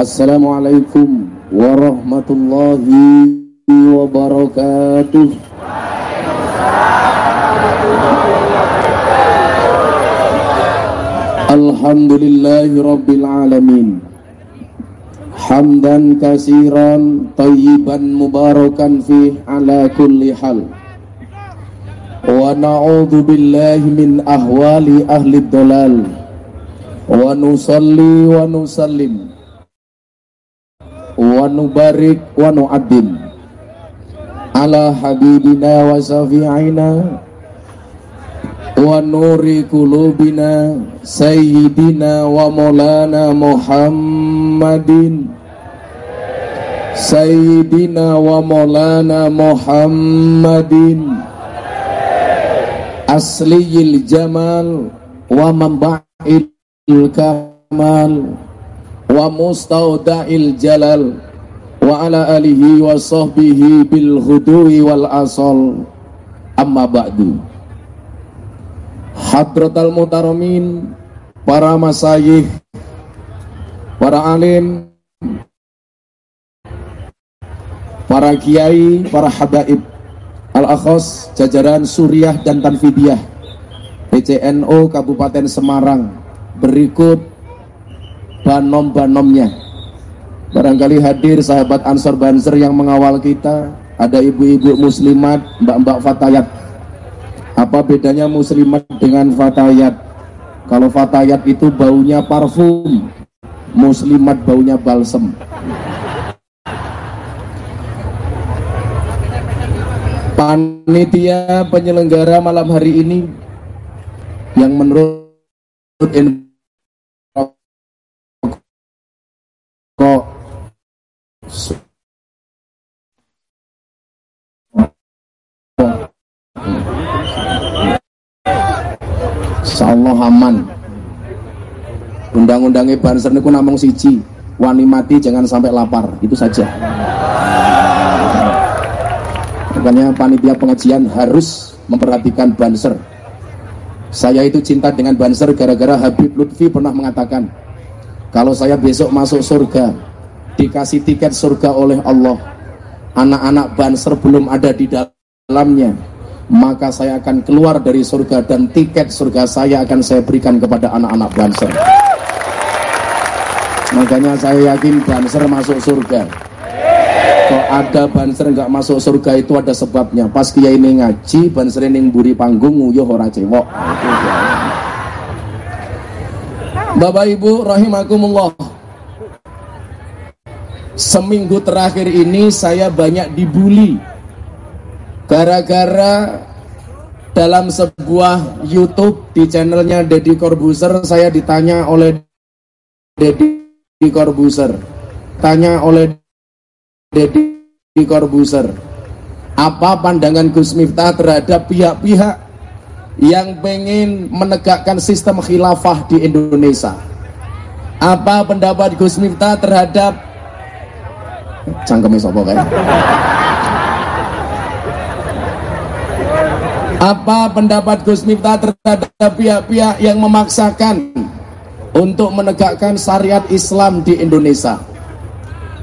Assalamualaikum warahmatullahi wabarakatuh. Alhamdulillahi rabbil alamin. Hamdan kasiran tayyiban mubarakan fi ala kulli hal. Wa na'udhu billahi min ahwali ahli dolal Wa nusalli wa nusallim Wa nubarik wa nu'addim Ala habibina wa safi'ina wa nuri kulubina sayyidina wa maulana muhammadin. Sayyidina wa maulana muhammadin. Asliyil jamal wa mamba'il kamal wa mustauda'il jalal wa ala alihi wa sahbihi bil hudui wal asal amma ba'du Hadratal Mutaromin, para masayih, para alim, para kiai, para habaib, al-akhos, jajaran Suriah dan Tanfidiyah, PCNO Kabupaten Semarang, berikut banom-banomnya. Barangkali hadir sahabat Ansor Banser yang mengawal kita, ada ibu-ibu muslimat, mbak-mbak fatayat, apa bedanya muslimat dengan fatayat? Kalau fatayat itu baunya parfum, muslimat baunya balsem. Panitia penyelenggara malam hari ini yang menurut Aman undang-undangnya banser niku namung siji. Wani mati jangan sampai lapar. Itu saja. Makanya panitia pengajian harus memperhatikan banser saya itu cinta dengan banser gara-gara Habib Lutfi pernah mengatakan kalau saya besok masuk surga dikasih tiket surga oleh Allah anak-anak banser belum ada di dalamnya maka saya akan keluar dari surga dan tiket surga saya akan saya berikan kepada anak-anak Banser. Makanya saya yakin Banser masuk surga. Kok ada Banser nggak masuk surga itu ada sebabnya. Pas kia ini ngaji, Banser ini buri panggung nguyuh ora cewok. Bapak Ibu rahimakumullah. Seminggu terakhir ini saya banyak dibully Gara-gara dalam sebuah YouTube di channelnya Deddy Corbuzier saya ditanya oleh Deddy Corbuzier. Tanya oleh Deddy Corbuzier apa pandangan Gus Miftah terhadap pihak-pihak yang pengen menegakkan sistem khilafah di Indonesia? Apa pendapat Gus Miftah terhadap cangkemnya sopo kayak Apa pendapat Gus Miftah terhadap pihak-pihak yang memaksakan untuk menegakkan syariat Islam di Indonesia?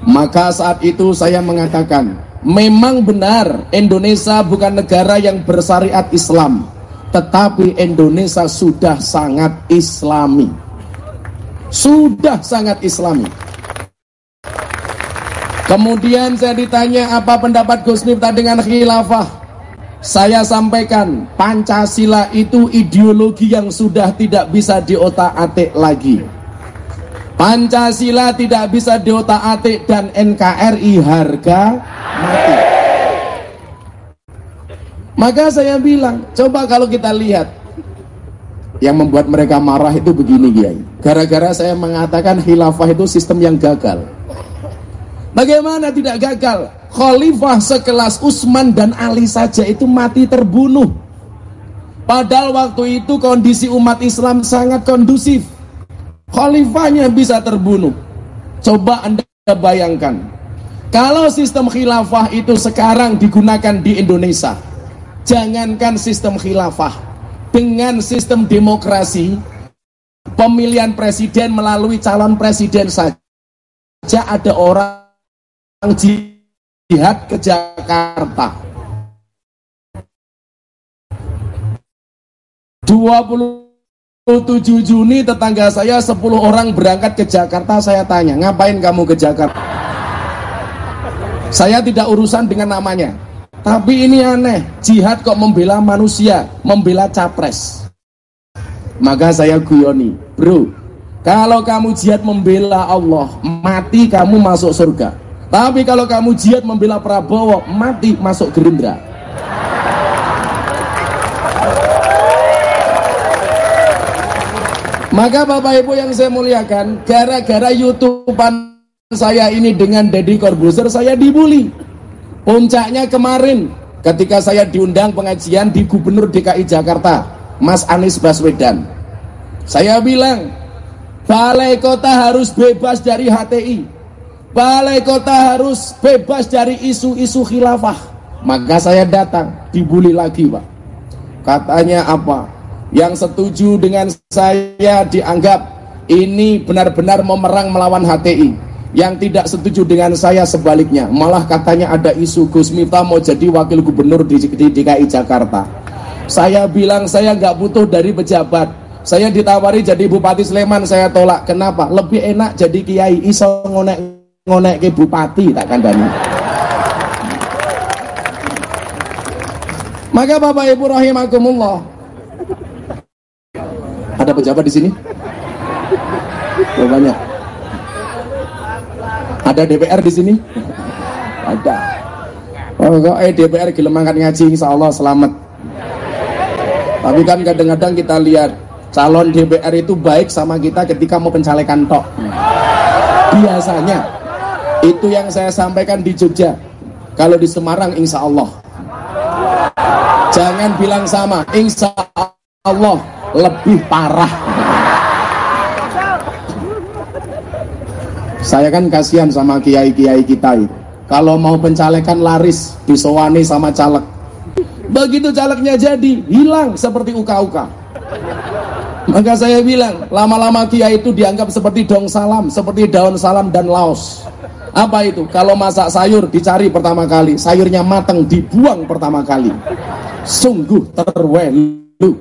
Maka saat itu saya mengatakan, memang benar Indonesia bukan negara yang bersyariat Islam, tetapi Indonesia sudah sangat islami. Sudah sangat islami. Kemudian saya ditanya apa pendapat Gus Miftah dengan khilafah? Saya sampaikan Pancasila itu ideologi yang sudah tidak bisa diotak-atik lagi. Pancasila tidak bisa diotak-atik dan NKRI harga mati. Maka saya bilang, coba kalau kita lihat yang membuat mereka marah itu begini Kiai. Gara-gara saya mengatakan khilafah itu sistem yang gagal. Bagaimana tidak gagal? Khalifah sekelas Utsman dan Ali saja itu mati terbunuh. Padahal waktu itu kondisi umat Islam sangat kondusif. Khalifahnya bisa terbunuh. Coba Anda bayangkan. Kalau sistem khilafah itu sekarang digunakan di Indonesia. Jangankan sistem khilafah. Dengan sistem demokrasi. Pemilihan presiden melalui calon presiden saja ada orang jihad ke Jakarta. 27 Juni tetangga saya 10 orang berangkat ke Jakarta. Saya tanya ngapain kamu ke Jakarta? Saya tidak urusan dengan namanya. Tapi ini aneh jihad kok membela manusia membela capres. Maka saya guyoni bro kalau kamu jihad membela Allah mati kamu masuk surga tapi kalau kamu jihad membela Prabowo mati masuk Gerindra Maka Bapak Ibu yang saya muliakan, gara-gara YouTubean saya ini dengan Deddy Corbuzier saya dibully. Puncaknya kemarin ketika saya diundang pengajian di Gubernur DKI Jakarta, Mas Anies Baswedan. Saya bilang, Balai Kota harus bebas dari HTI. Balai Kota harus bebas dari isu-isu khilafah. Maka saya datang, dibully lagi, Pak. Katanya apa? yang setuju dengan saya dianggap ini benar-benar memerang melawan HTI yang tidak setuju dengan saya sebaliknya. Malah katanya ada isu Gus Miftah mau jadi wakil gubernur di, DKI Jakarta. Saya bilang saya nggak butuh dari pejabat. Saya ditawari jadi Bupati Sleman saya tolak. Kenapa? Lebih enak jadi kiai. Iso ngonek ngonek ke bupati tak kandani maka Bapak Ibu rahimakumullah ada pejabat di sini? Oh, banyak. Ada DPR di sini? Ada. Oh, kok eh DPR gelemakan ngaji insya Allah selamat. Tapi kan kadang-kadang kita lihat calon DPR itu baik sama kita ketika mau pencalekan tok. Biasanya itu yang saya sampaikan di Jogja. Kalau di Semarang insya Allah. Jangan bilang sama, insya Allah lebih parah. Saya kan kasihan sama kiai-kiai kita itu. Kalau mau pencalekan laris, disowani sama caleg. Begitu calegnya jadi, hilang seperti uka-uka. Maka saya bilang, lama-lama kiai itu dianggap seperti dong salam, seperti daun salam dan laos. Apa itu? Kalau masak sayur dicari pertama kali, sayurnya matang dibuang pertama kali. Sungguh terwelu.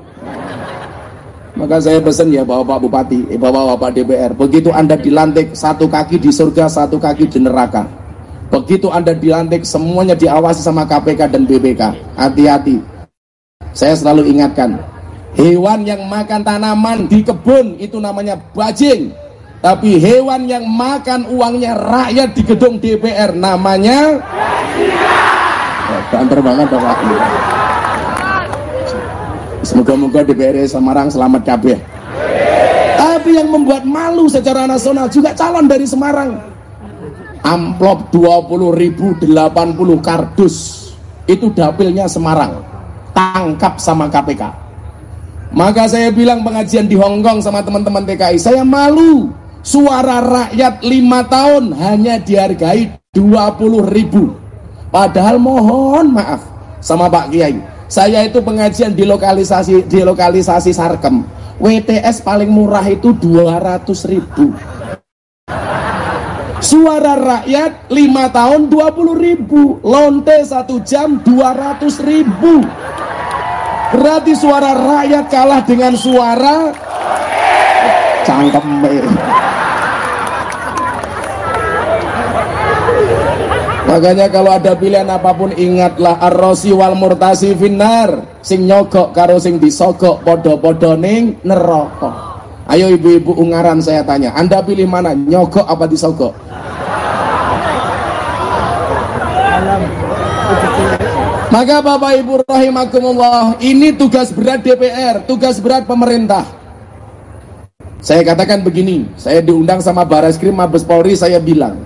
Maka saya pesan ya Bapak Bupati, eh, Bapak Bapak DPR, begitu Anda dilantik satu kaki di surga, satu kaki di neraka. Begitu Anda dilantik semuanya diawasi sama KPK dan BPK. Hati-hati. Saya selalu ingatkan, hewan yang makan tanaman di kebun itu namanya bajing. Tapi hewan yang makan uangnya rakyat di gedung DPR namanya Banter banget Bapak. Semoga-moga DPR Semarang selamat kabeh. Tapi yang membuat malu secara nasional juga calon dari Semarang. Amplop 20.080 kardus itu dapilnya Semarang. Tangkap sama KPK. Maka saya bilang pengajian di Hongkong sama teman-teman TKI, saya malu. Suara rakyat lima tahun hanya dihargai 20 ribu. Padahal mohon maaf sama Pak Kiai saya itu pengajian di lokalisasi di lokalisasi Sarkem. WTS paling murah itu 200 ribu. Suara rakyat 5 tahun 20 ribu. Lonte 1 jam 200 ribu. Berarti suara rakyat kalah dengan suara cangkem. Makanya kalau ada pilihan apa pun ingatlah ar-rosi wal murtasi finar sing nyogok karo sing disogok podo-podo ning neraka. Ayo ibu-ibu ungaran saya tanya, Anda pilih mana? Nyogok apa disogok? Maka Bapak Ibu rahimakumullah, ini tugas berat DPR, tugas berat pemerintah. Saya katakan begini, saya diundang sama Bareskrim Mabes Polri, saya bilang,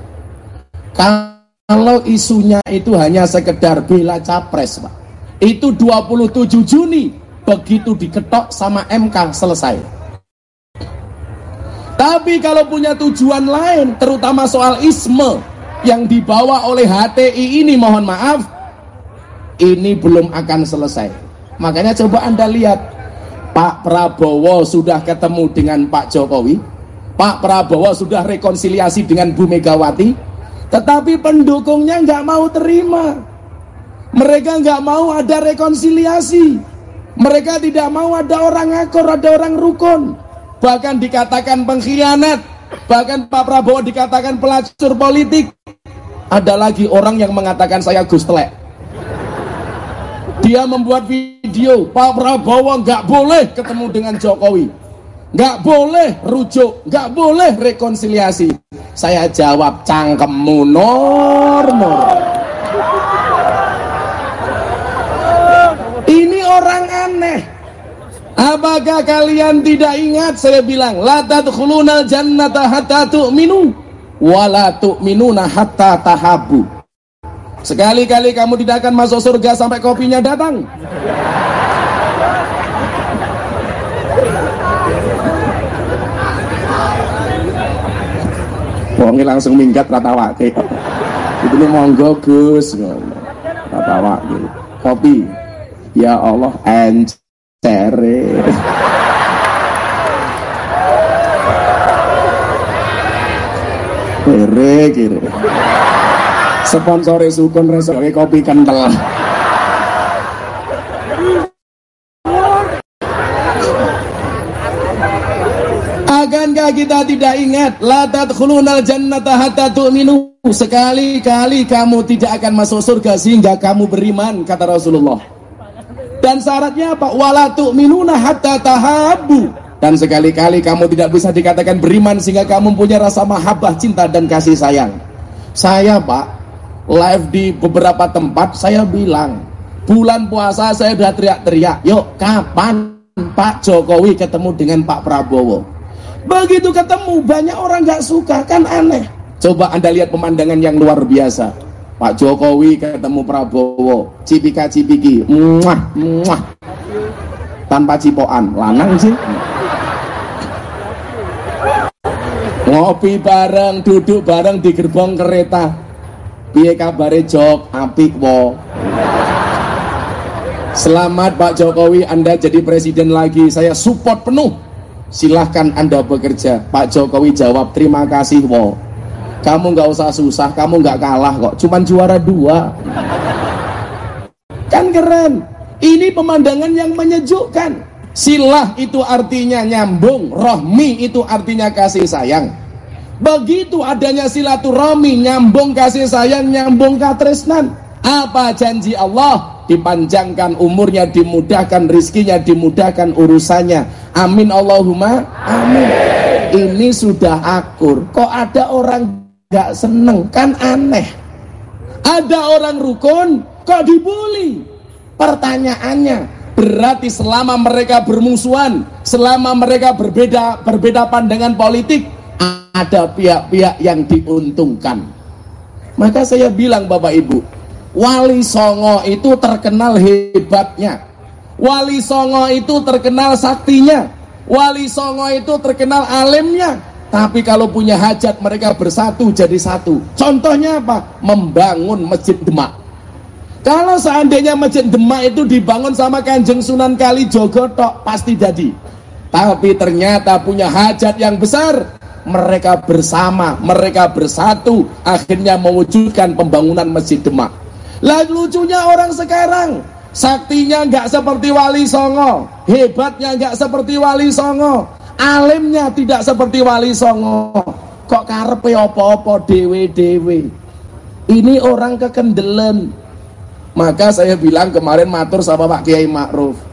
kalau isunya itu hanya sekedar bela capres, Pak. Itu 27 Juni begitu diketok sama MK selesai. Tapi kalau punya tujuan lain, terutama soal isme yang dibawa oleh HTI ini, mohon maaf, ini belum akan selesai. Makanya coba Anda lihat, Pak Prabowo sudah ketemu dengan Pak Jokowi, Pak Prabowo sudah rekonsiliasi dengan Bu Megawati, tetapi pendukungnya nggak mau terima. Mereka nggak mau ada rekonsiliasi. Mereka tidak mau ada orang akor, ada orang rukun. Bahkan dikatakan pengkhianat. Bahkan Pak Prabowo dikatakan pelacur politik. Ada lagi orang yang mengatakan saya Gus. Dia membuat video, Pak Prabowo nggak boleh ketemu dengan Jokowi. Nggak boleh rujuk, nggak boleh rekonsiliasi. Saya jawab, cangkemmu nor. Ini orang aneh. Apakah kalian tidak ingat saya bilang la tadkhulunal jannata hatta tu'minu wa la tu'minuna hatta tahabu. Sekali-kali kamu tidak akan masuk surga sampai kopinya datang. Wongi langsung minggat rata wake. Itu nih monggo Gus. Rata wake. Kopi. Ya Allah encere. Kere kere. Sponsore sukun resoke kopi kental. Akankah kita tidak ingat la tadkhulunal jannata hatta tu'minu sekali-kali kamu tidak akan masuk surga sehingga kamu beriman kata Rasulullah. Dan syaratnya apa? Wala tu'minuna hatta tahabbu. Dan sekali-kali kamu tidak bisa dikatakan beriman sehingga kamu punya rasa mahabbah, cinta dan kasih sayang. Saya, Pak, live di beberapa tempat saya bilang, bulan puasa saya sudah teriak-teriak, "Yuk, kapan Pak Jokowi ketemu dengan Pak Prabowo?" Begitu ketemu banyak orang gak suka kan aneh. Coba anda lihat pemandangan yang luar biasa. Pak Jokowi ketemu Prabowo, cipika cipiki, muah muah, tanpa cipoan, lanang sih. Ngopi bareng, duduk bareng di gerbong kereta. Piye kabare jok, apik wo. Selamat Pak Jokowi, Anda jadi presiden lagi. Saya support penuh. Silahkan anda bekerja. Pak Jokowi jawab terima kasih wo. Kamu nggak usah susah. Kamu nggak kalah kok. Cuman juara dua. Kan keren. Ini pemandangan yang menyejukkan. Silah itu artinya nyambung. Rohmi itu artinya kasih sayang begitu adanya silaturahmi nyambung kasih sayang nyambung katresnan apa janji Allah dipanjangkan umurnya, dimudahkan rizkinya, dimudahkan urusannya. Amin Allahumma amin. Ini sudah akur. Kok ada orang gak seneng? Kan aneh. Ada orang rukun, kok dibully? Pertanyaannya, berarti selama mereka bermusuhan, selama mereka berbeda berbeda pandangan politik, ada pihak-pihak yang diuntungkan. Maka saya bilang Bapak Ibu, Wali Songo itu terkenal hebatnya. Wali Songo itu terkenal saktinya. Wali Songo itu terkenal alimnya. Tapi kalau punya hajat mereka bersatu jadi satu. Contohnya apa? Membangun Masjid Demak. Kalau seandainya Masjid Demak itu dibangun sama Kanjeng Sunan Kalijogo tok pasti jadi. Tapi ternyata punya hajat yang besar. Mereka bersama, mereka bersatu akhirnya mewujudkan pembangunan Masjid Demak. Lah lucunya orang sekarang Saktinya nggak seperti Wali Songo Hebatnya nggak seperti Wali Songo Alimnya tidak seperti Wali Songo. Kok karpe opo-opo dewe-dewe? Ini orang kekendelen Maka saya bilang kemarin matur sama Pak Kiai Ma'ruf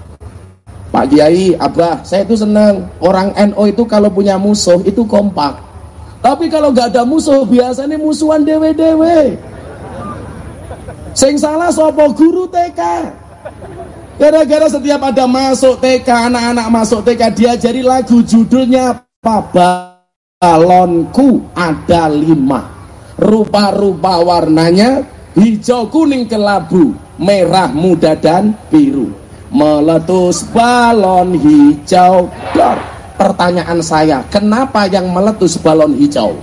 Pak Kiai, Abah, saya itu senang Orang NO itu kalau punya musuh itu kompak Tapi kalau nggak ada musuh biasanya musuhan dewe-dewe Sing salah sopo guru TK. Gara-gara setiap ada masuk TK, anak-anak masuk TK diajari lagu judulnya apa? Balonku ada lima. Rupa-rupa warnanya hijau, kuning, kelabu, merah, muda, dan biru. Meletus balon hijau. Dor. Pertanyaan saya, kenapa yang meletus balon hijau?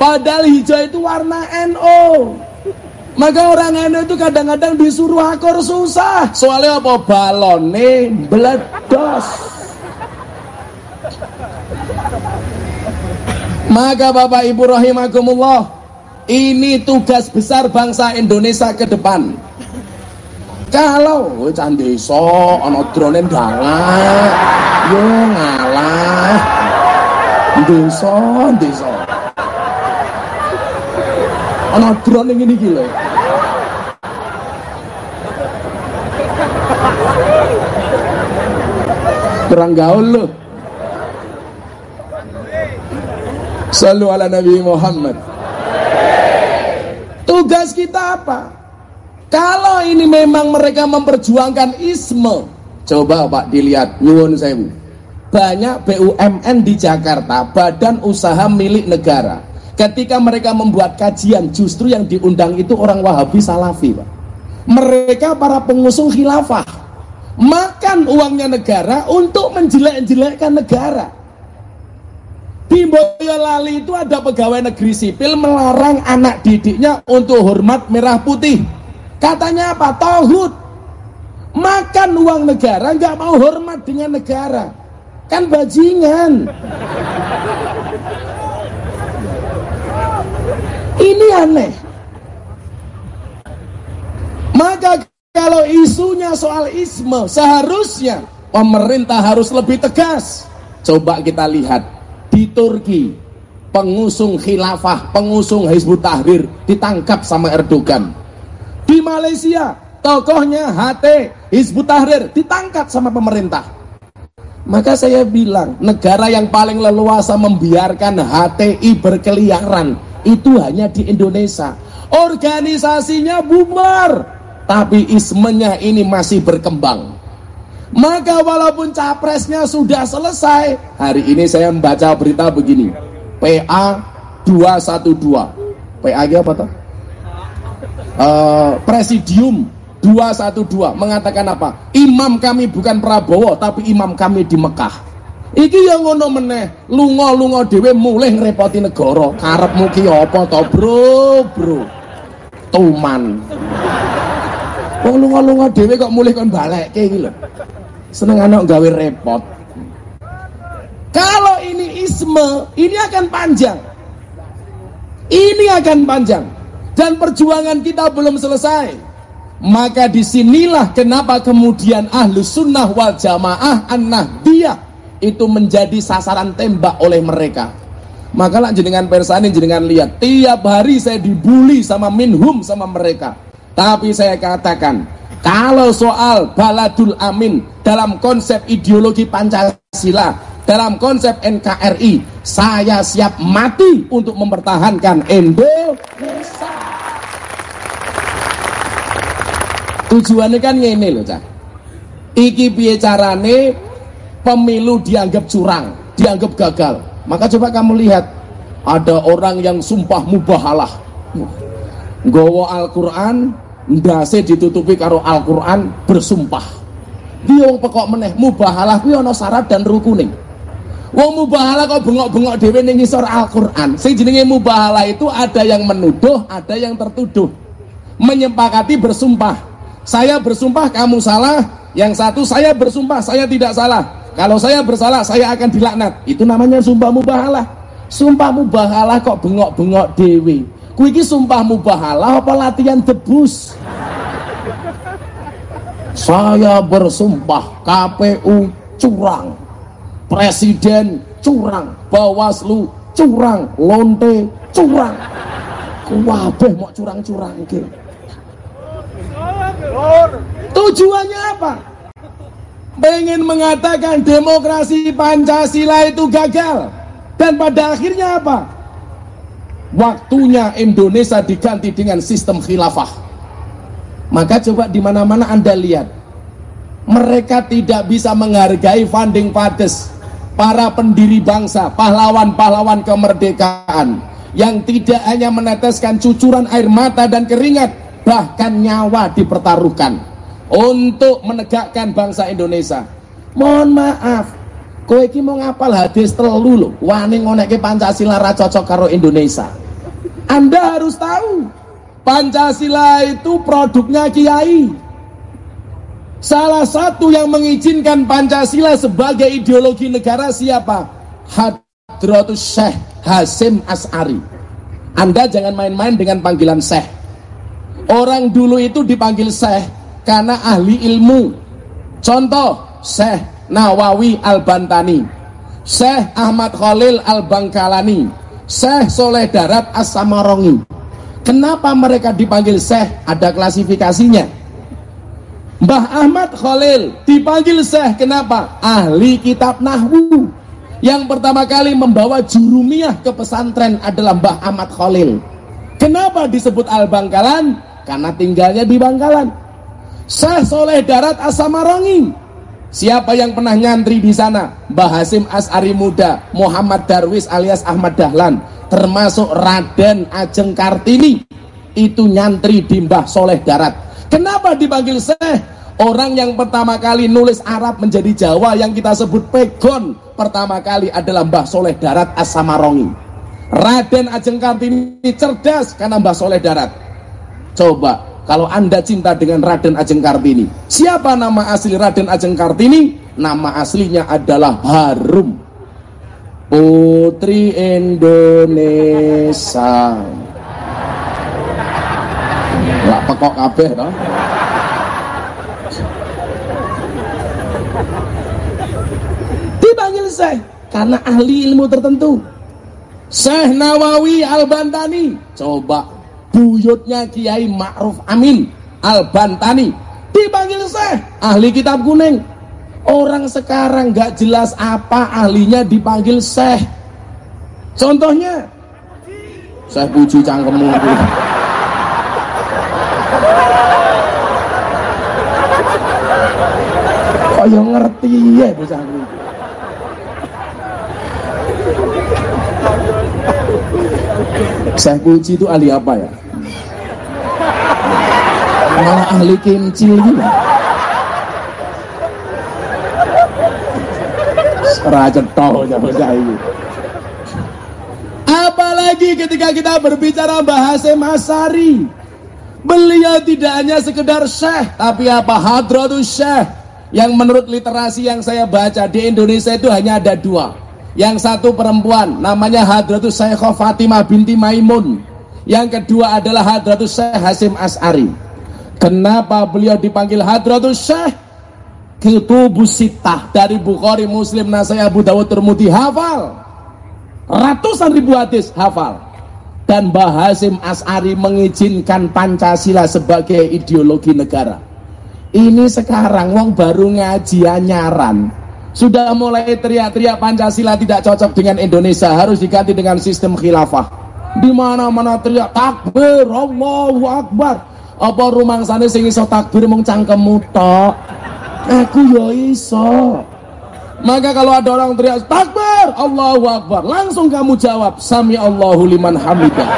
Padahal hijau itu warna NO. Maka orang NU itu kadang-kadang disuruh akor susah. Soalnya apa? Balone meledos. Maka Bapak Ibu rahimakumullah, ini tugas besar bangsa Indonesia ke depan. Kalau oh, candi so, ono drone ngalah, yo ngalah, desa desa, ono drone ini gila. Kurang gaul loh. Selalu ala Nabi Muhammad. Tugas kita apa? Kalau ini memang mereka memperjuangkan isme, coba Pak dilihat nyuwun sewu. Banyak BUMN di Jakarta, badan usaha milik negara. Ketika mereka membuat kajian, justru yang diundang itu orang Wahabi Salafi, Pak. Mereka para pengusung khilafah. Makan uangnya negara untuk menjelek-jelekkan negara. Di Boyolali itu ada pegawai negeri sipil melarang anak didiknya untuk hormat merah putih. Katanya apa? Tohut. Makan uang negara, nggak mau hormat dengan negara. Kan bajingan. Ini aneh. Maka kalau isunya soal isme, seharusnya pemerintah harus lebih tegas. Coba kita lihat di Turki pengusung khilafah, pengusung Hizbut Tahrir ditangkap sama Erdogan. Di Malaysia tokohnya HT Hizbut Tahrir ditangkap sama pemerintah. Maka saya bilang, negara yang paling leluasa membiarkan HTI berkeliaran itu hanya di Indonesia. Organisasinya bubar, tapi ismenya ini masih berkembang. Maka walaupun capresnya sudah selesai, hari ini saya membaca berita begini. PA 212. PA apa tuh? Uh, Presidium 212 mengatakan apa? Imam kami bukan Prabowo tapi imam kami di Mekah. Iki yang ngono meneh, lunga-lunga dhewe mulih ngrepoti negara. Karepmu ki apa to, Bro? Bro. Tuman. Wong lunga-lunga dhewe kok mulih kon balekke iki lho seneng anak gawe repot kalau ini isme ini akan panjang ini akan panjang dan perjuangan kita belum selesai. Maka di sinilah kenapa kemudian ahlu sunnah wal jamaah an nahdiyah itu menjadi sasaran tembak oleh mereka. Maka lah jenengan persani jenengan lihat tiap hari saya dibully sama minhum sama mereka. Tapi saya katakan kalau soal baladul amin dalam konsep ideologi Pancasila, dalam konsep NKRI, saya siap mati untuk mempertahankan Indonesia. Tujuannya kan ini loh, Cak. Iki piye pemilu dianggap curang, dianggap gagal. Maka coba kamu lihat, ada orang yang sumpah mubahalah. Gowo Al-Quran, ndase ditutupi karo Al-Qur'an bersumpah. Dia wong pekok meneh mubahalah kuwi ana syarat dan rukune. Wong mubahalah kok bengok-bengok dhewe ning ngisor Al-Qur'an. Sing jenenge mubahalah itu ada yang menuduh, ada yang tertuduh. Menyepakati bersumpah. Saya bersumpah kamu salah, yang satu saya bersumpah saya tidak salah. Kalau saya bersalah saya akan dilaknat. Itu namanya sumpah mubahalah. Sumpah mubahalah kok bengok-bengok dewi Kuwi iki sumpah mubahalah apa latihan debus? Saya bersumpah KPU curang, Presiden curang, Bawaslu curang, Lonte curang. Kuwabeh mau curang-curang iki. Tujuannya apa? Pengen mengatakan demokrasi Pancasila itu gagal. Dan pada akhirnya apa? waktunya Indonesia diganti dengan sistem khilafah maka coba di mana-mana anda lihat mereka tidak bisa menghargai funding fathers para pendiri bangsa pahlawan-pahlawan kemerdekaan yang tidak hanya meneteskan cucuran air mata dan keringat bahkan nyawa dipertaruhkan untuk menegakkan bangsa Indonesia mohon maaf kowe iki mau ngapal hadis telu lho wani ngonekke Pancasila ra cocok karo Indonesia Anda harus tahu Pancasila itu produknya kiai Salah satu yang mengizinkan Pancasila sebagai ideologi negara siapa? Hadratus Syekh Hasim As'ari. Anda jangan main-main dengan panggilan Syekh. Orang dulu itu dipanggil Syekh karena ahli ilmu. Contoh, Syekh Nawawi Al-Bantani, Syekh Ahmad Khalil Al-Bangkalani, Syekh Soleh Darat As-Samarongi. Kenapa mereka dipanggil Syekh? Ada klasifikasinya. Mbah Ahmad Khalil dipanggil Syekh kenapa? Ahli kitab Nahwu. Yang pertama kali membawa jurumiyah ke pesantren adalah Mbah Ahmad Khalil. Kenapa disebut Al-Bangkalan? Karena tinggalnya di Bangkalan. Syekh Soleh Darat Asamarangi. Siapa yang pernah nyantri di sana? Mbah Hasim As'ari Muda, Muhammad Darwis alias Ahmad Dahlan, termasuk Raden Ajeng Kartini. Itu nyantri di Mbah Soleh Darat. Kenapa dipanggil Syekh? Orang yang pertama kali nulis Arab menjadi Jawa yang kita sebut pegon pertama kali adalah Mbah Soleh Darat As-Samarongi. Raden Ajeng Kartini cerdas karena Mbah Soleh Darat. Coba kalau Anda cinta dengan Raden Ajeng Kartini. Siapa nama asli Raden Ajeng Kartini? Nama aslinya adalah Harum. Putri Indonesia. Lah pekok kabeh toh. dipanggil Syekh karena ahli ilmu tertentu. Syekh Nawawi Al-Bantani, coba buyutnya Kiai Ma'ruf Amin Al-Bantani dipanggil Syekh, ahli kitab kuning. Orang sekarang nggak jelas apa ahlinya dipanggil Syekh. Contohnya Syekh Puji cangkemmu. Yang ngerti ya bocah Syekh Puji itu ahli apa ya? Malah ahli kimchi gitu. Raja toh bocah. Apalagi ketika kita berbicara bahasa Masari. Beliau tidak hanya sekedar syekh, tapi apa hadratus syekh. Yang menurut literasi yang saya baca di Indonesia itu hanya ada dua yang satu perempuan namanya Hadratus Syekhah Fatimah binti Maimun. Yang kedua adalah Hadratus Syekh Hasim As'ari. Kenapa beliau dipanggil Hadratus Syekh? Kutubus Sittah dari Bukhari, Muslim, Nasai, Abu Dawud, Termudi hafal. Ratusan ribu hadis hafal. Dan Mbah Hasim As'ari mengizinkan Pancasila sebagai ideologi negara. Ini sekarang wong baru ngaji anyaran sudah mulai teriak-teriak Pancasila tidak cocok dengan Indonesia, harus diganti dengan sistem khilafah. Di mana-mana teriak takbir, Allahu Akbar. Apa rumang sana sing iso takbir mung cangkemmu tok. Aku yo iso. Maka kalau ada orang teriak takbir, Allahu Akbar, langsung kamu jawab sami Allahu liman hamidah.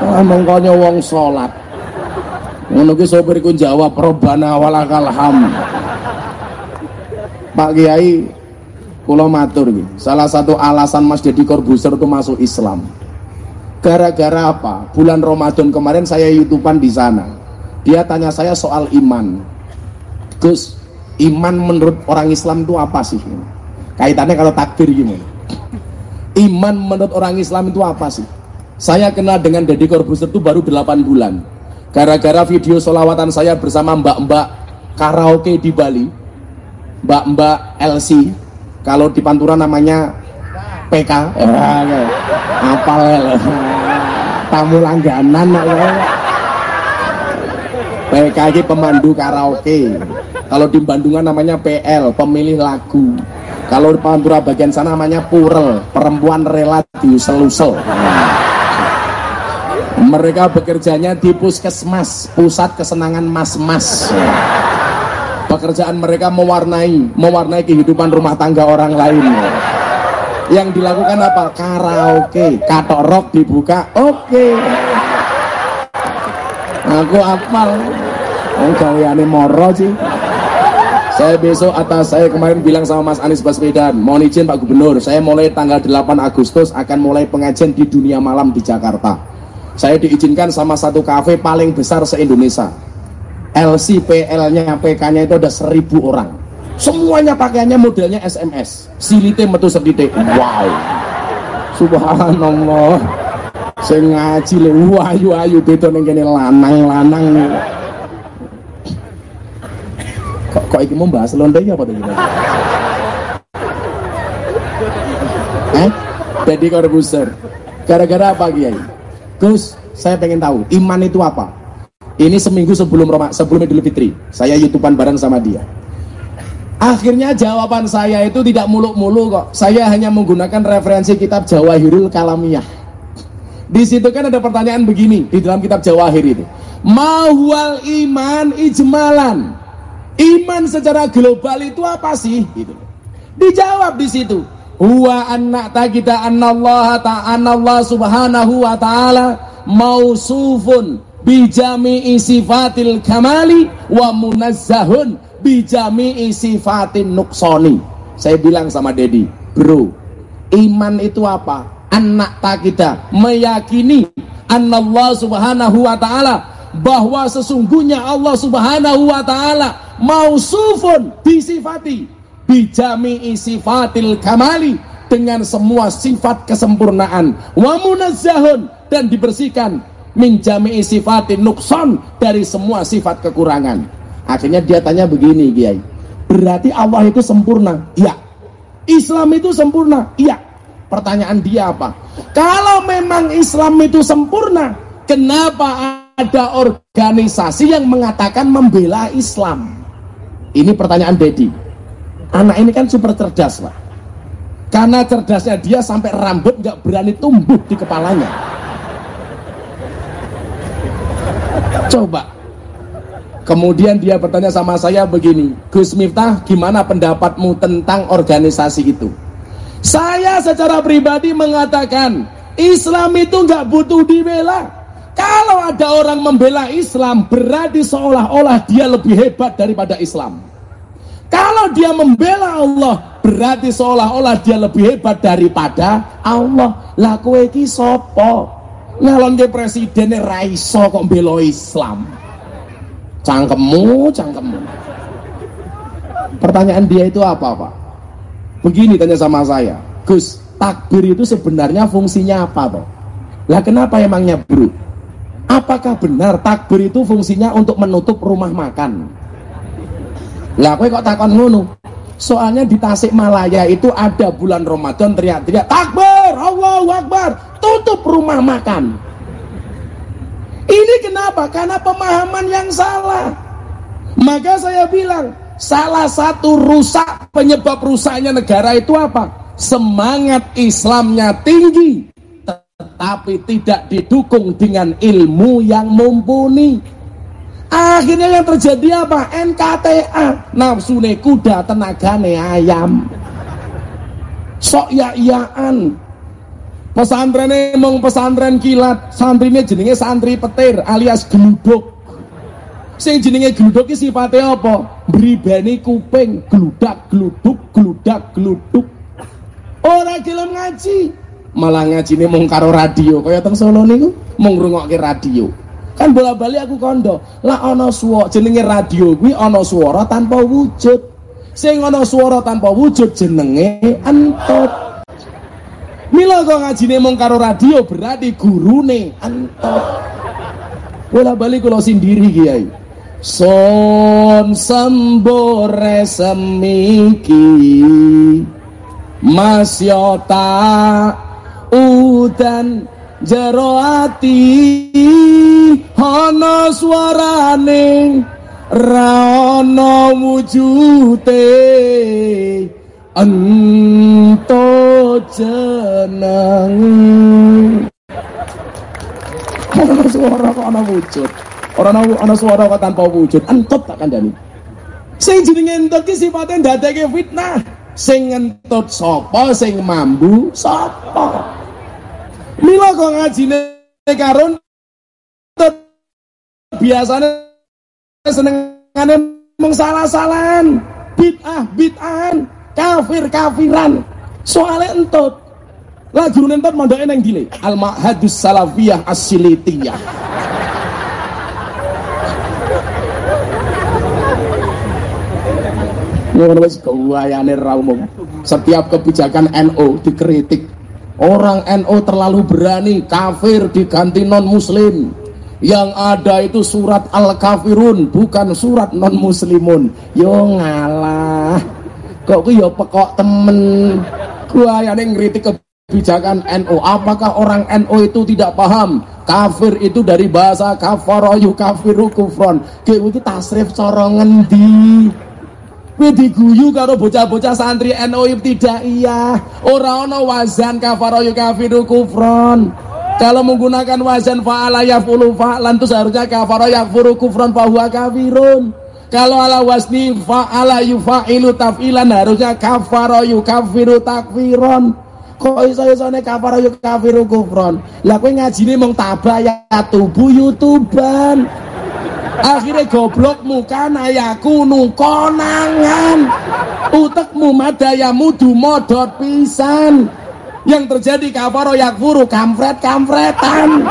Wah, mengkonya wong salat. Ngono ki sopir ku jawab Robbana walakal hamd. Pak Kiai Pulau matur salah satu alasan Mas Deddy Corbuzier itu masuk Islam gara-gara apa? Bulan Ramadan kemarin saya youtubean di sana. Dia tanya saya soal iman. Gus iman menurut orang Islam itu apa sih? Kaitannya kalau takbir gimana iman menurut orang Islam itu apa sih? Saya kenal dengan Deddy Corbuzier itu baru 8 bulan. Gara-gara video solawatan saya bersama mbak-mbak karaoke di Bali mbak-mbak LC kalau di Pantura namanya PK ya, apal tamu langganan PK ini pemandu karaoke. Kalau di Bandungan namanya PL pemilih lagu. Kalau di Pantura bagian sana namanya Purel perempuan rela diusel-usel mereka bekerjanya di puskesmas pusat kesenangan mas-mas. Pekerjaan mereka mewarnai mewarnai kehidupan rumah tangga orang lain yang dilakukan apa? Karaoke. Katok rock dibuka oke. Okay. aku apal. Oh gaweane moro sih saya besok atas saya kemarin bilang sama Mas Anies Baswedan mohon izin Pak Gubernur saya mulai tanggal 8 Agustus akan mulai pengajian di dunia malam di Jakarta. Saya diizinkan sama satu kafe paling besar se-Indonesia. LCPL-nya, PK-nya itu ada seribu orang. Semuanya pakaiannya modelnya SMS. Silite metu sedite. Wow. Subhanallah. Sing ngaji le ayu-ayu beda ning lanang-lanang. Kok kok iki mau bahas londe apa tuh? Eh? Jadi Corbuzier. Gara-gara apa Kiai? Gus, saya pengen tahu iman itu apa? Ini seminggu sebelum Roma, sebelum Idul Fitri. Saya youtubean bareng sama dia. Akhirnya jawaban saya itu tidak muluk-muluk kok. Saya hanya menggunakan referensi kitab Jawahirul Kalamiyah. Di situ kan ada pertanyaan begini di dalam kitab Jawahir itu. Mahwal iman ijmalan. Iman secara global itu apa sih? Gitu. Dijawab di situ huwa anna kita Allah ta'ala Allah subhanahu wa ta'ala mausufun bijami'i sifatil kamali wa munazzahun bijami'i sifatin nuksoni. Saya bilang sama Dedi bro iman itu apa? Anak tak kita meyakini Allah subhanahu wa ta'ala bahwa sesungguhnya Allah subhanahu wa ta'ala mausufun disifati bijami sifatil kamali dengan semua sifat kesempurnaan. Wa munazzahun dan dibersihkan min jami'i sifatin nukson dari semua sifat kekurangan akhirnya dia tanya begini Kiai. Berarti Allah itu sempurna? Iya. Islam itu sempurna? Iya. Pertanyaan dia apa? Kalau memang Islam itu sempurna kenapa ada organisasi yang mengatakan membela Islam? Ini pertanyaan Dedi. Anak ini kan super cerdas pak. Karena cerdasnya dia sampai rambut nggak berani tumbuh di kepalanya. Coba. Kemudian dia bertanya sama saya begini, Gus Miftah, gimana pendapatmu tentang organisasi itu? Saya secara pribadi mengatakan, Islam itu nggak butuh dibela. Kalau ada orang membela Islam, berarti seolah-olah dia lebih hebat daripada Islam. Kalau dia membela Allah, berarti seolah-olah dia lebih hebat daripada Allah. Lah kowe iki sapa? Nyalonke raiso kok bela Islam. Cangkemmu, cangkemmu. Pertanyaan dia itu apa, Pak? Begini tanya sama saya. Gus, takbir itu sebenarnya fungsinya apa, toh? Lah kenapa emangnya, Bro? Apakah benar takbir itu fungsinya untuk menutup rumah makan? Lah kowe kok takon ngono? Soalnya di Tasikmalaya itu ada bulan Ramadan teriak-teriak takbir, Allahu Akbar, tutup rumah makan. Ini kenapa? Karena pemahaman yang salah. Maka saya bilang, salah satu rusak penyebab rusaknya negara itu apa? Semangat Islamnya tinggi, tetapi tidak didukung dengan ilmu yang mumpuni. Akhirnya yang terjadi apa? NKTA. Nafsune kuda, tenagane ayam. Sok ya iyaan. Pesantren emang pesantren kilat, santrinya jenenge santri petir alias geluduk. Sing jenenge geluduk iki sifate apa? Bribani kuping, gludak gluduk, gludak gluduk. Ora gelem ngaji. Malah ngajine mung karo radio, kaya teng Solo niku mung ngrungokke radio kan bola balik aku kondo lah ono suara jenenge radio gue ono suara tanpa wujud sing ono suara tanpa wujud jenenge entot mila kok ngajine mung karo radio berarti gurune entot bola balik kalau sendiri kiai. Son sembore semiki. Masyota udan jero ati. Ana swarane ra ana wujute ento jeneng. Ana suara kok ana wujud. Ora ana ana suara kok tanpa wujud. Entut tak kandhani. Sing jenenge entut ki sifate ndadekke fitnah. Sing ngentut sapa? Sing mambu sapa? Mila kok ngajine karun biasanya senengane mung salah-salahan, bid'ah bid'ahan, kafir kafiran. Soalnya entut. Lah guru entut mondoke nang gile. Al Ma'hadus Salafiyah ra umum. Setiap kebijakan NO dikritik Orang NO terlalu berani kafir diganti non muslim. Yang ada itu surat Al-Kafirun bukan surat non muslimun. Yo ngalah. Kok ku yo pekok temen. Gua yang ngeritik kebijakan NO. Apakah orang NO itu tidak paham? Kafir itu dari bahasa kafaroyu kafiru kufron. Kayak itu tasrif corongan di Kowe diguyu karo bocah-bocah santri NU tidak iya. Ora ana wazan kafara yukafiru kufron. Kalau menggunakan wazan fa'ala yafulu fa'lan itu seharusnya kafara yakfuru kufron fahuwa kafirun. Kalau ala wasni fa'ala yufa'ilu taf'ilan harusnya kafara yukafiru takfiron. Kok iso-isone kafara yukafiru kufron. Lah kowe ngajine mung tabayatu bu youtuban akhirnya goblokmu kana yakunu konangan utekmu madayamu dumodot pisan. Yang terjadi kafaro yakfuru kamfret kamfretan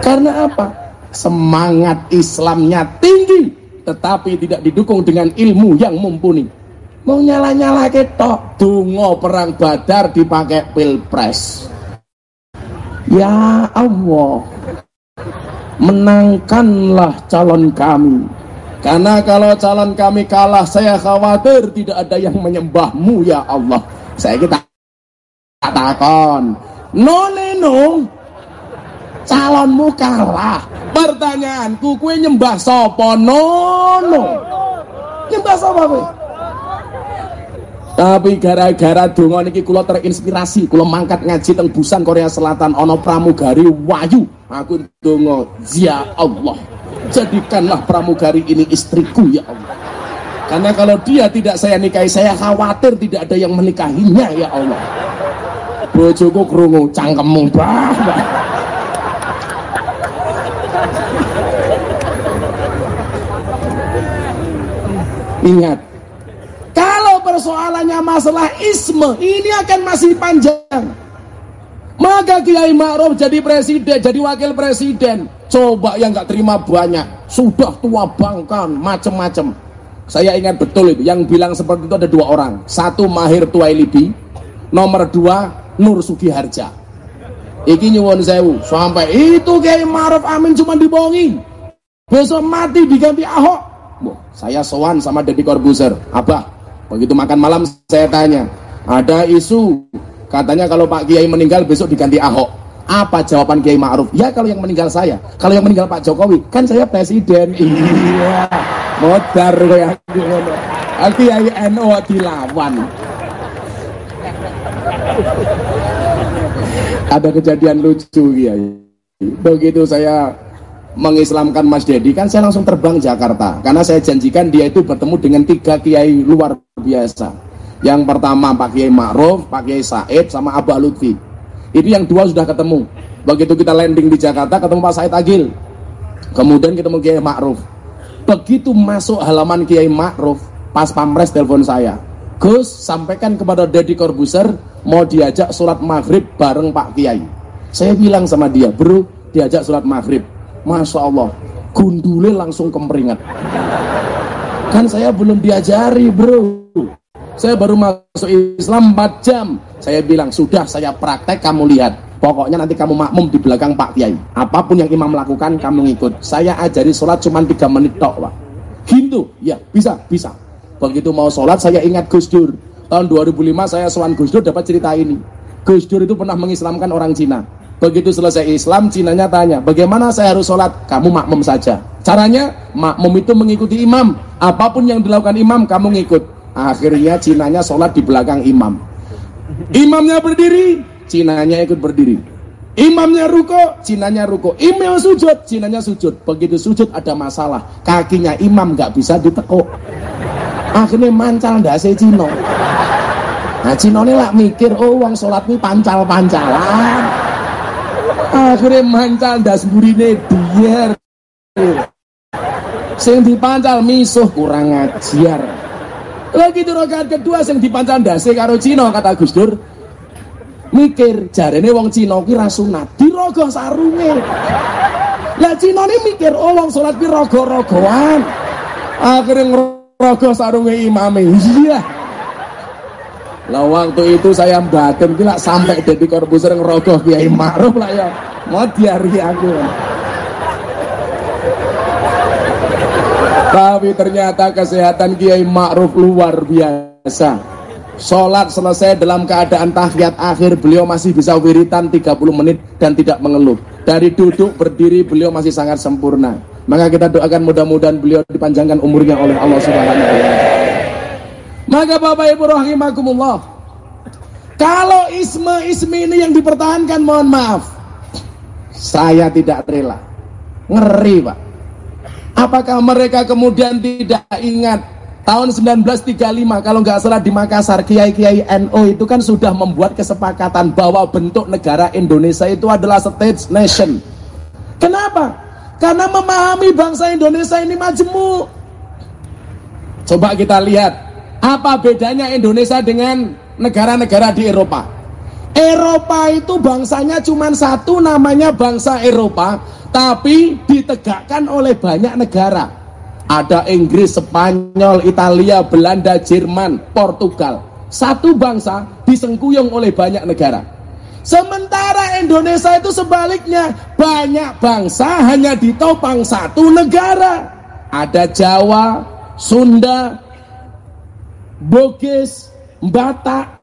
karena apa semangat Islamnya tinggi tetapi tidak didukung dengan ilmu yang mumpuni. Mau nyala-nyala ketok dungo perang badar dipakai pilpres. Ya Allah menangkanlah calon kami. Karena kalau calon kami kalah saya khawatir tidak ada yang menyembahmu ya Allah. Saya kita katakan no no calonmu kalah pertanyaanku kue nyembah sopo no no nyembah sopo kue tapi gara-gara donga niki kula terinspirasi, kula mangkat ngaji teng Busan Korea Selatan ana pramugari Wayu. Aku donga, ya Allah, jadikanlah pramugari ini istriku ya Allah. Karena kalau dia tidak saya nikahi, saya khawatir tidak ada yang menikahinya ya Allah. Bojoku krungu cangkemmu, bah. Ingat, persoalannya masalah isme ini akan masih panjang. Maka Kiai Ma'ruf jadi presiden jadi wakil presiden. Coba yang nggak terima banyak. Sudah tua bangkan macem-macem. Saya ingat betul itu yang bilang seperti itu ada dua orang. Satu Mahir Tuailibi nomor dua Nur Sugiharja. Iki nyuwun sewu sampai itu Kiai Ma'ruf Amin cuma dibohongi. Besok mati diganti Ahok saya sowan sama Deddy Corbuzier Abah Begitu makan malam saya tanya, ada isu katanya kalau Pak Kiai meninggal besok diganti Ahok. Apa jawaban Kiai Ma'ruf? Ya kalau yang meninggal saya, kalau yang meninggal Pak Jokowi, kan saya presiden. Iya, modar ngono. Kiai NU dilawan. Ada kejadian lucu Kiai. Begitu saya mengislamkan Mas Dedi kan saya langsung terbang Jakarta. Karena saya janjikan dia itu bertemu dengan tiga kiai luar biasa. Yang pertama Pak Kiai Ma'ruf, Pak Kiai Said sama Abah Lutfi. Itu yang dua sudah ketemu. Begitu kita landing di Jakarta ketemu Pak Said Agil. Kemudian ketemu Kiai Ma'ruf. Begitu masuk halaman Kiai Ma'ruf pas pamres telepon saya. Gus sampaikan kepada Deddy Corbuzier mau diajak sholat maghrib bareng Pak Kiai. Saya bilang sama dia bro diajak sholat maghrib Masya Allah gundule langsung kemeringat kan saya belum diajari bro. Saya baru masuk Islam 4 jam. Saya bilang sudah saya praktek kamu lihat. Pokoknya nanti kamu makmum di belakang Pak Kiai. Apa pun yang imam lakukan kamu ngikut. Saya ajari sholat cuma 3 menit tok Pak. Hindu? Ya bisa bisa. Begitu mau sholat saya ingat Gus Dur. Tahun 2005 saya sowan Gus Dur dapat cerita ini. Gus Dur itu pernah mengislamkan orang Cina Begitu selesai Islam, Cinanya tanya, bagaimana saya harus sholat? Kamu makmum saja. Caranya, makmum itu mengikuti imam. Apa pun yang dilakukan imam, kamu ngikut. Akhirnya Cinanya sholat di belakang imam. Imamnya berdiri, Cinanya ikut berdiri. Imamnya ruko, Cinanya ruko. Imam sujud, Cinanya sujud. Begitu sujud ada masalah. Kakinya imam nggak bisa ditekuk. Akhirnya mancal dasi Cino. Nah Cino ini lah mikir, oh uang sholat ini pancal-pancalan akhirnya mancal das burine biar. Sing dipancal misuh kurang ajar. Lagi itu rokaat kedua sing dipancal dasi karo Cino kata Gus Dur. Mikir jarene wong Cino ki sunat. Dirogoh sarunge lah Cino ini mikir oh wong sholat ki akhirnya ngerogoh sarunge imame. Iya Lah waktu itu saya batin gila sampai jadi korbuser ngerogoh Kiai Ma'ruf lah ya. Mau diari aku. Tapi ternyata kesehatan Kiai Ma'ruf luar biasa. Sholat selesai dalam keadaan tahiyat akhir beliau masih bisa wiritan 30 menit dan tidak mengeluh. Dari duduk berdiri beliau masih sangat sempurna. Maka kita doakan mudah-mudahan beliau dipanjangkan umurnya oleh Allah Subhanahu wa taala. Maka Bapak Ibu rahimakumullah. Kalau isme-isme ini yang dipertahankan mohon maaf. Saya tidak rela. Ngeri Pak. Apakah mereka kemudian tidak ingat tahun 1935 kalau nggak salah di Makassar Kiai-Kiai NO itu kan sudah membuat kesepakatan bahwa bentuk negara Indonesia itu adalah state nation. Kenapa? Karena memahami bangsa Indonesia ini majemuk. Coba kita lihat apa bedanya Indonesia dengan negara-negara di Eropa? Eropa itu bangsanya cuma satu namanya bangsa Eropa, tapi ditegakkan oleh banyak negara. Ada Inggris, Spanyol, Italia, Belanda, Jerman, Portugal. Satu bangsa disengkuyung oleh banyak negara. Sementara Indonesia itu sebaliknya, banyak bangsa hanya ditopang satu negara. Ada Jawa, Sunda, Bogis, Batak,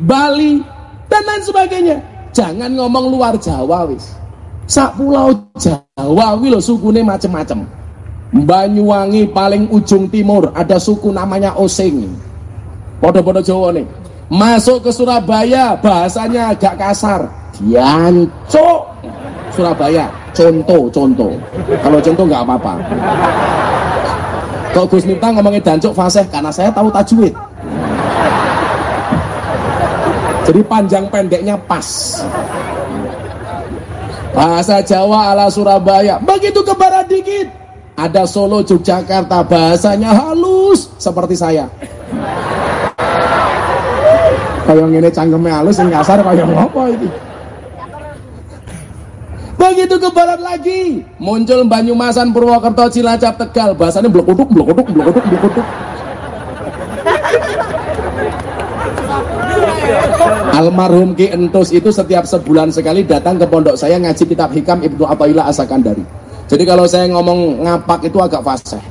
Bali, dan lain sebagainya. Jangan ngomong luar Jawa wis. Sak pulau Jawa wi lo sukune macem-macem. Banyuwangi paling ujung timur ada suku namanya Osing. Podo-podo Jawa nih. Masuk ke Surabaya bahasanya agak kasar. Dianco. Surabaya. Contoh, contoh. Kalau contoh nggak apa-apa. Kok Gus Miftah ngomongin dancuk fasih karena saya tahu tajwid. Jadi panjang pendeknya pas. Bahasa Jawa ala Surabaya. Begitu ke barat dikit. Ada Solo, Yogyakarta. Bahasanya halus seperti saya. Kayak ini cangkeme halus, yang kasar kayak apa ini? Begitu ke barat lagi, muncul Banyumasan, Purwokerto, Cilacap, Tegal. Bahasanya blokuduk, blokuduk, blokuduk, blokuduk. Almarhum Ki Entus itu setiap sebulan sekali datang ke pondok saya ngaji kitab hikam Ibnu Athaillah Asakandari. Jadi kalau saya ngomong ngapak itu agak fasih.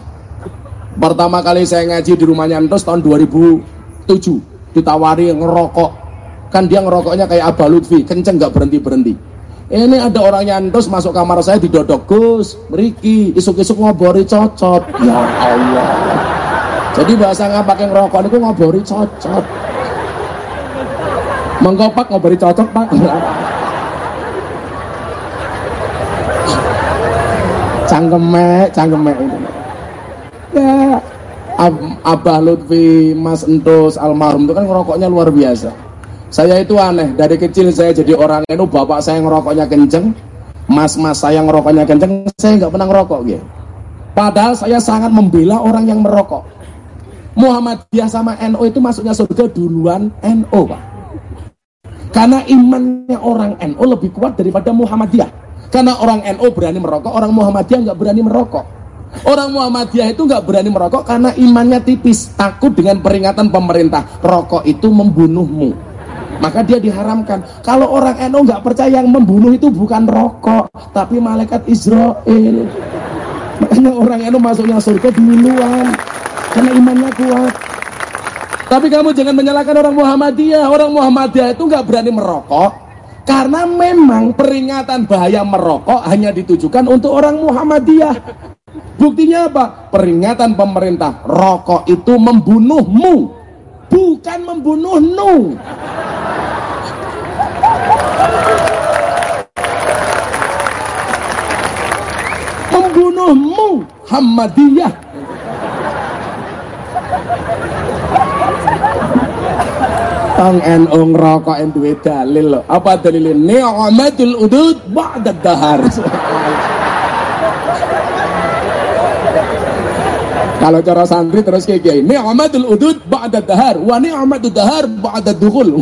Pertama kali saya ngaji di rumahnya Entus tahun 2007 ditawari ngerokok. Kan dia ngerokoknya kayak Abah Lutfi, kenceng nggak berhenti-berhenti ini ada orang nyantos masuk kamar saya didodok Gus, Riki, isuk-isuk ngobori cocot. Ya Allah. Jadi bahasa pakai ngerokok itu ngobori cocot. Mengkopak ngobori cocot pak. Cangkeme, cangkeme ini. Ya, Ab Abah Lutfi, Mas Entus, almarhum itu kan ngerokoknya luar biasa. Saya itu aneh, dari kecil saya jadi orang itu bapak saya ngerokoknya kenceng, mas-mas saya ngerokoknya kenceng, saya nggak pernah ngerokok gitu. Padahal saya sangat membela orang yang merokok. Muhammadiyah sama NO itu masuknya surga duluan NO, Pak. Karena imannya orang NO lebih kuat daripada Muhammadiyah. Karena orang NO berani merokok, orang Muhammadiyah nggak berani merokok. Orang Muhammadiyah itu nggak berani merokok karena imannya tipis, takut dengan peringatan pemerintah. Rokok itu membunuhmu maka dia diharamkan. Kalau orang NU nggak percaya yang membunuh itu bukan rokok, tapi malaikat Israel. Makanya orang NU masuknya surga duluan, karena imannya kuat. Tapi kamu jangan menyalahkan orang Muhammadiyah. Orang Muhammadiyah itu nggak berani merokok, karena memang peringatan bahaya merokok hanya ditujukan untuk orang Muhammadiyah. Buktinya apa? Peringatan pemerintah, rokok itu membunuhmu, bukan membunuhmu. Membunuhmu Muhammadiyah. Tang NU ngerokok duwe dalil loh. Apa dalilnya? Ni'matul udud ba'da dahar. Kalau cara santri terus kayak gini, ni'matul udud ba'da dahar, wa ni'matul dahar ba'da dukhul.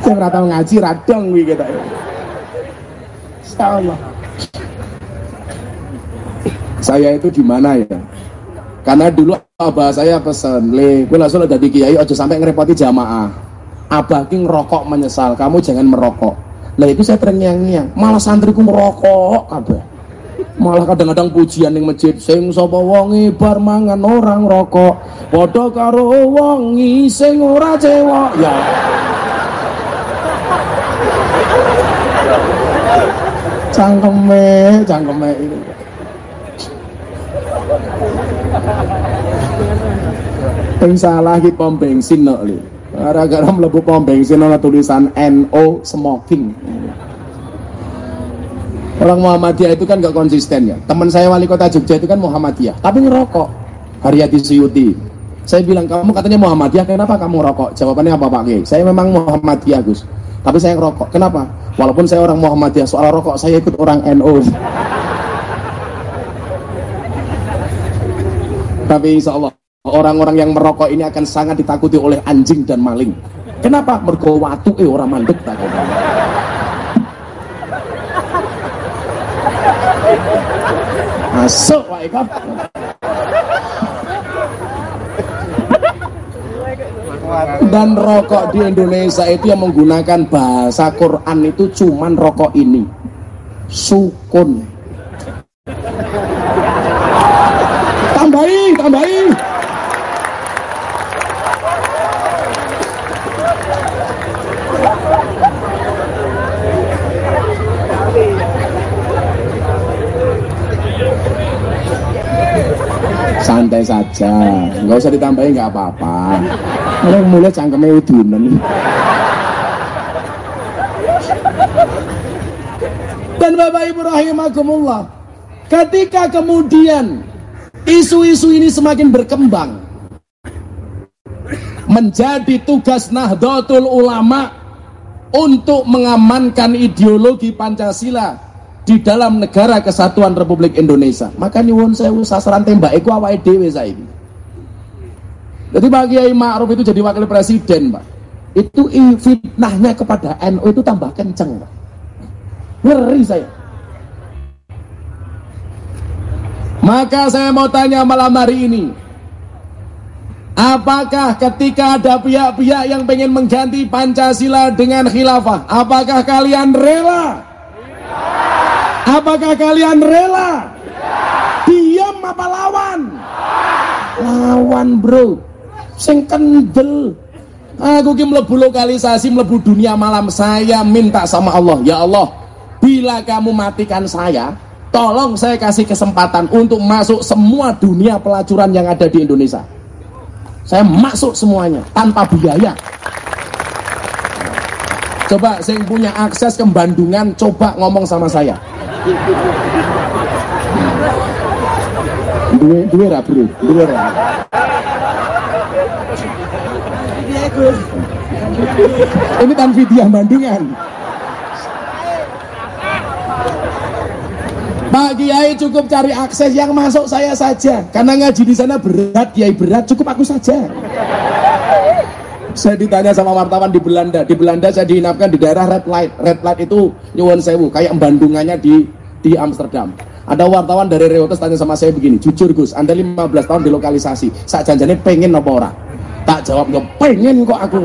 Saya ora tau ngaji radong kuwi kita. Insyaallah. Saya itu di mana ya? Karena dulu abah saya pesen, le, gue langsung udah di kiai, ojo sampai ngerepoti jamaah. Abah ki ngerokok menyesal, kamu jangan merokok. Lah itu saya terngiang-ngiang, malah santriku merokok kabeh. Malah kadang-kadang pujian yang masjid sing sapa wonge bar mangan orang rokok, padha karo wongi sing ora cewek. Ya. Cangkeme, cangkeme ini. Ping salah ki pom bensin no li. Gara-gara mlebu pom bensin ana tulisan NO smoking. Orang Muhammadiyah itu kan gak konsisten ya. Teman saya wali kota Jogja itu kan Muhammadiyah, tapi ngerokok. Haryati Suyuti. Saya bilang kamu katanya Muhammadiyah, kenapa kamu rokok? Jawabannya apa Pak Kiai? Saya memang Muhammadiyah Gus, tapi saya ngerokok. Kenapa? Walaupun saya orang Muhammadiyah, soal rokok saya ikut orang NO. tapi insya Allah orang-orang yang merokok ini akan sangat ditakuti oleh anjing dan maling. Kenapa? Mergo watu eh orang mandek Masuk Pak Eka. Dan rokok di Indonesia itu yang menggunakan bahasa Quran itu cuman rokok ini. Sukun. Tambahi, tambahi. Santai saja. Nggak usah ditambahin nggak apa-apa. Orang mulai cangkemnya udunan. Dan Bapak Ibu rahimakumullah ketika kemudian isu-isu ini semakin berkembang menjadi tugas Nahdlatul Ulama untuk mengamankan ideologi Pancasila di dalam negara kesatuan Republik Indonesia. Maka nyuwun sewu sasaran tembak iku awake dhewe saiki. Jadi bagi Kiai Ma'ruf itu jadi wakil presiden, Pak. Itu fitnahnya kepada NU itu tambah kenceng, Pak. Ngeri saya. Maka saya mau tanya malam hari ini, Apakah ketika ada pihak-pihak yang pengen mengganti Pancasila dengan khilafah, apakah kalian rela? Apakah kalian rela? Diam apa lawan? Lawan bro. Sing kendel. Aku ki mlebu lokalisasi, mlebu dunia malam. Saya minta sama Allah, ya Allah, bila kamu matikan saya, tolong saya kasih kesempatan untuk masuk semua dunia pelacuran yang ada di Indonesia. Saya masuk semuanya tanpa biaya. Coba saya punya akses ke Bandungan, coba ngomong sama saya. Duwe duwe ra, Bro? Duwe ra. Ini tan video Bandungan. Pak Kiai cukup cari akses yang masuk saya saja karena ngaji di sana berat Kiai berat cukup aku saja saya ditanya sama wartawan di Belanda di Belanda saya diinapkan di daerah red light red light itu nyuwun sewu kayak bandungannya di di Amsterdam. Ada wartawan dari Reuters tanya sama saya begini, jujur Gus, Anda 15 tahun di lokalisasi, saat janjane pengen apa ora? Tak jawab, ya pengen kok aku.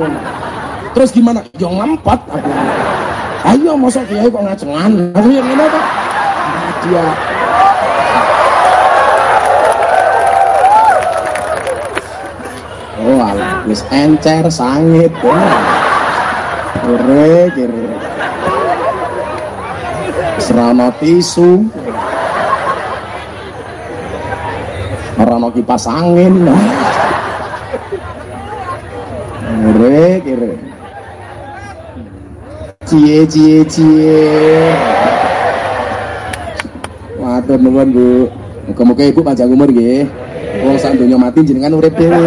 Terus gimana? Ya ngempat aku. Ayo masa kiai kok ngacengan? Aku yang ini kok. Dia Oh, alah, wis encer sangit. Kire, kire serana tisu. Serana kipas angin. Kire kire cie cie cie. Waduh nuwun Bu. Muga-muga Ibu panjang umur nggih. Wong sak mati jenengan urip dhewe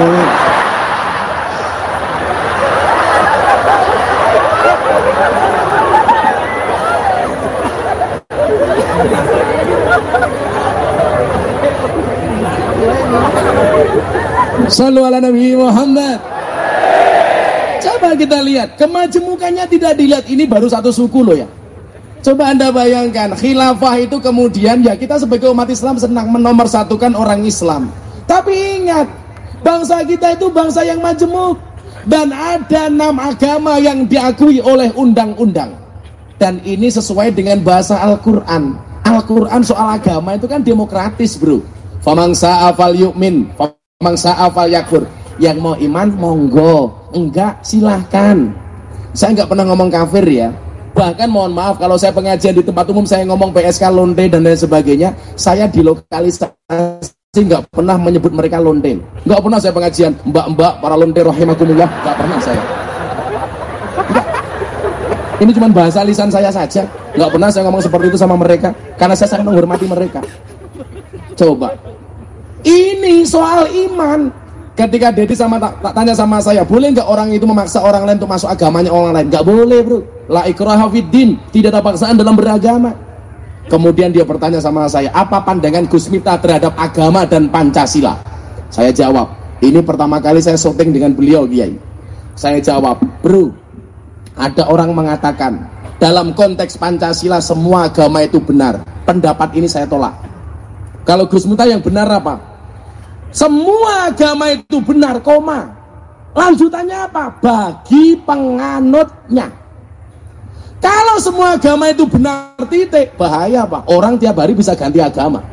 Sallu ala Nabi Muhammad. Coba kita lihat, kemajemukannya tidak dilihat ini baru satu suku loh ya. Coba anda bayangkan, khilafah itu kemudian ya kita sebagai umat Islam senang menomorsatukan orang Islam. Tapi ingat, Bangsa kita itu bangsa yang majemuk dan ada enam agama yang diakui oleh undang-undang. Dan ini sesuai dengan bahasa Al-Qur'an. Al-Quran soal agama itu kan demokratis bro. Famangsa afal yukmin, famangsa afal yakfur. Yang mau iman monggo, enggak silahkan. Saya enggak pernah ngomong kafir ya. Bahkan mohon maaf kalau saya pengajian di tempat umum saya ngomong PSK lonte dan lain sebagainya, saya di lokalisasi nggak pernah menyebut mereka lonte. Nggak pernah saya pengajian, mbak-mbak para lonte rahimakumullah, nggak pernah saya. Enggak. Ini cuma bahasa lisan saya saja. Nggak pernah saya ngomong seperti itu sama mereka karena saya sangat menghormati mereka. Coba. Ini soal iman. Ketika Dedi sama tak, tak tanya sama saya, boleh nggak orang itu memaksa orang lain untuk masuk agamanya orang lain? Nggak boleh bro. La ikraha fiddin, tidak ada paksaan dalam beragama. Kemudian dia bertanya sama saya, apa pandangan Gus Miftah terhadap agama dan Pancasila? Saya jawab, ini pertama kali saya syuting dengan beliau, Kiai. Saya jawab, bro, ada orang mengatakan dalam konteks Pancasila semua agama itu benar. Pendapat ini saya tolak. Kalau Gus Miftah yang benar apa? Semua agama itu benar, koma. Lanjutannya apa? Bagi penganutnya. Kalau semua agama itu benar titik, bahaya pak. Orang tiap hari bisa ganti agama.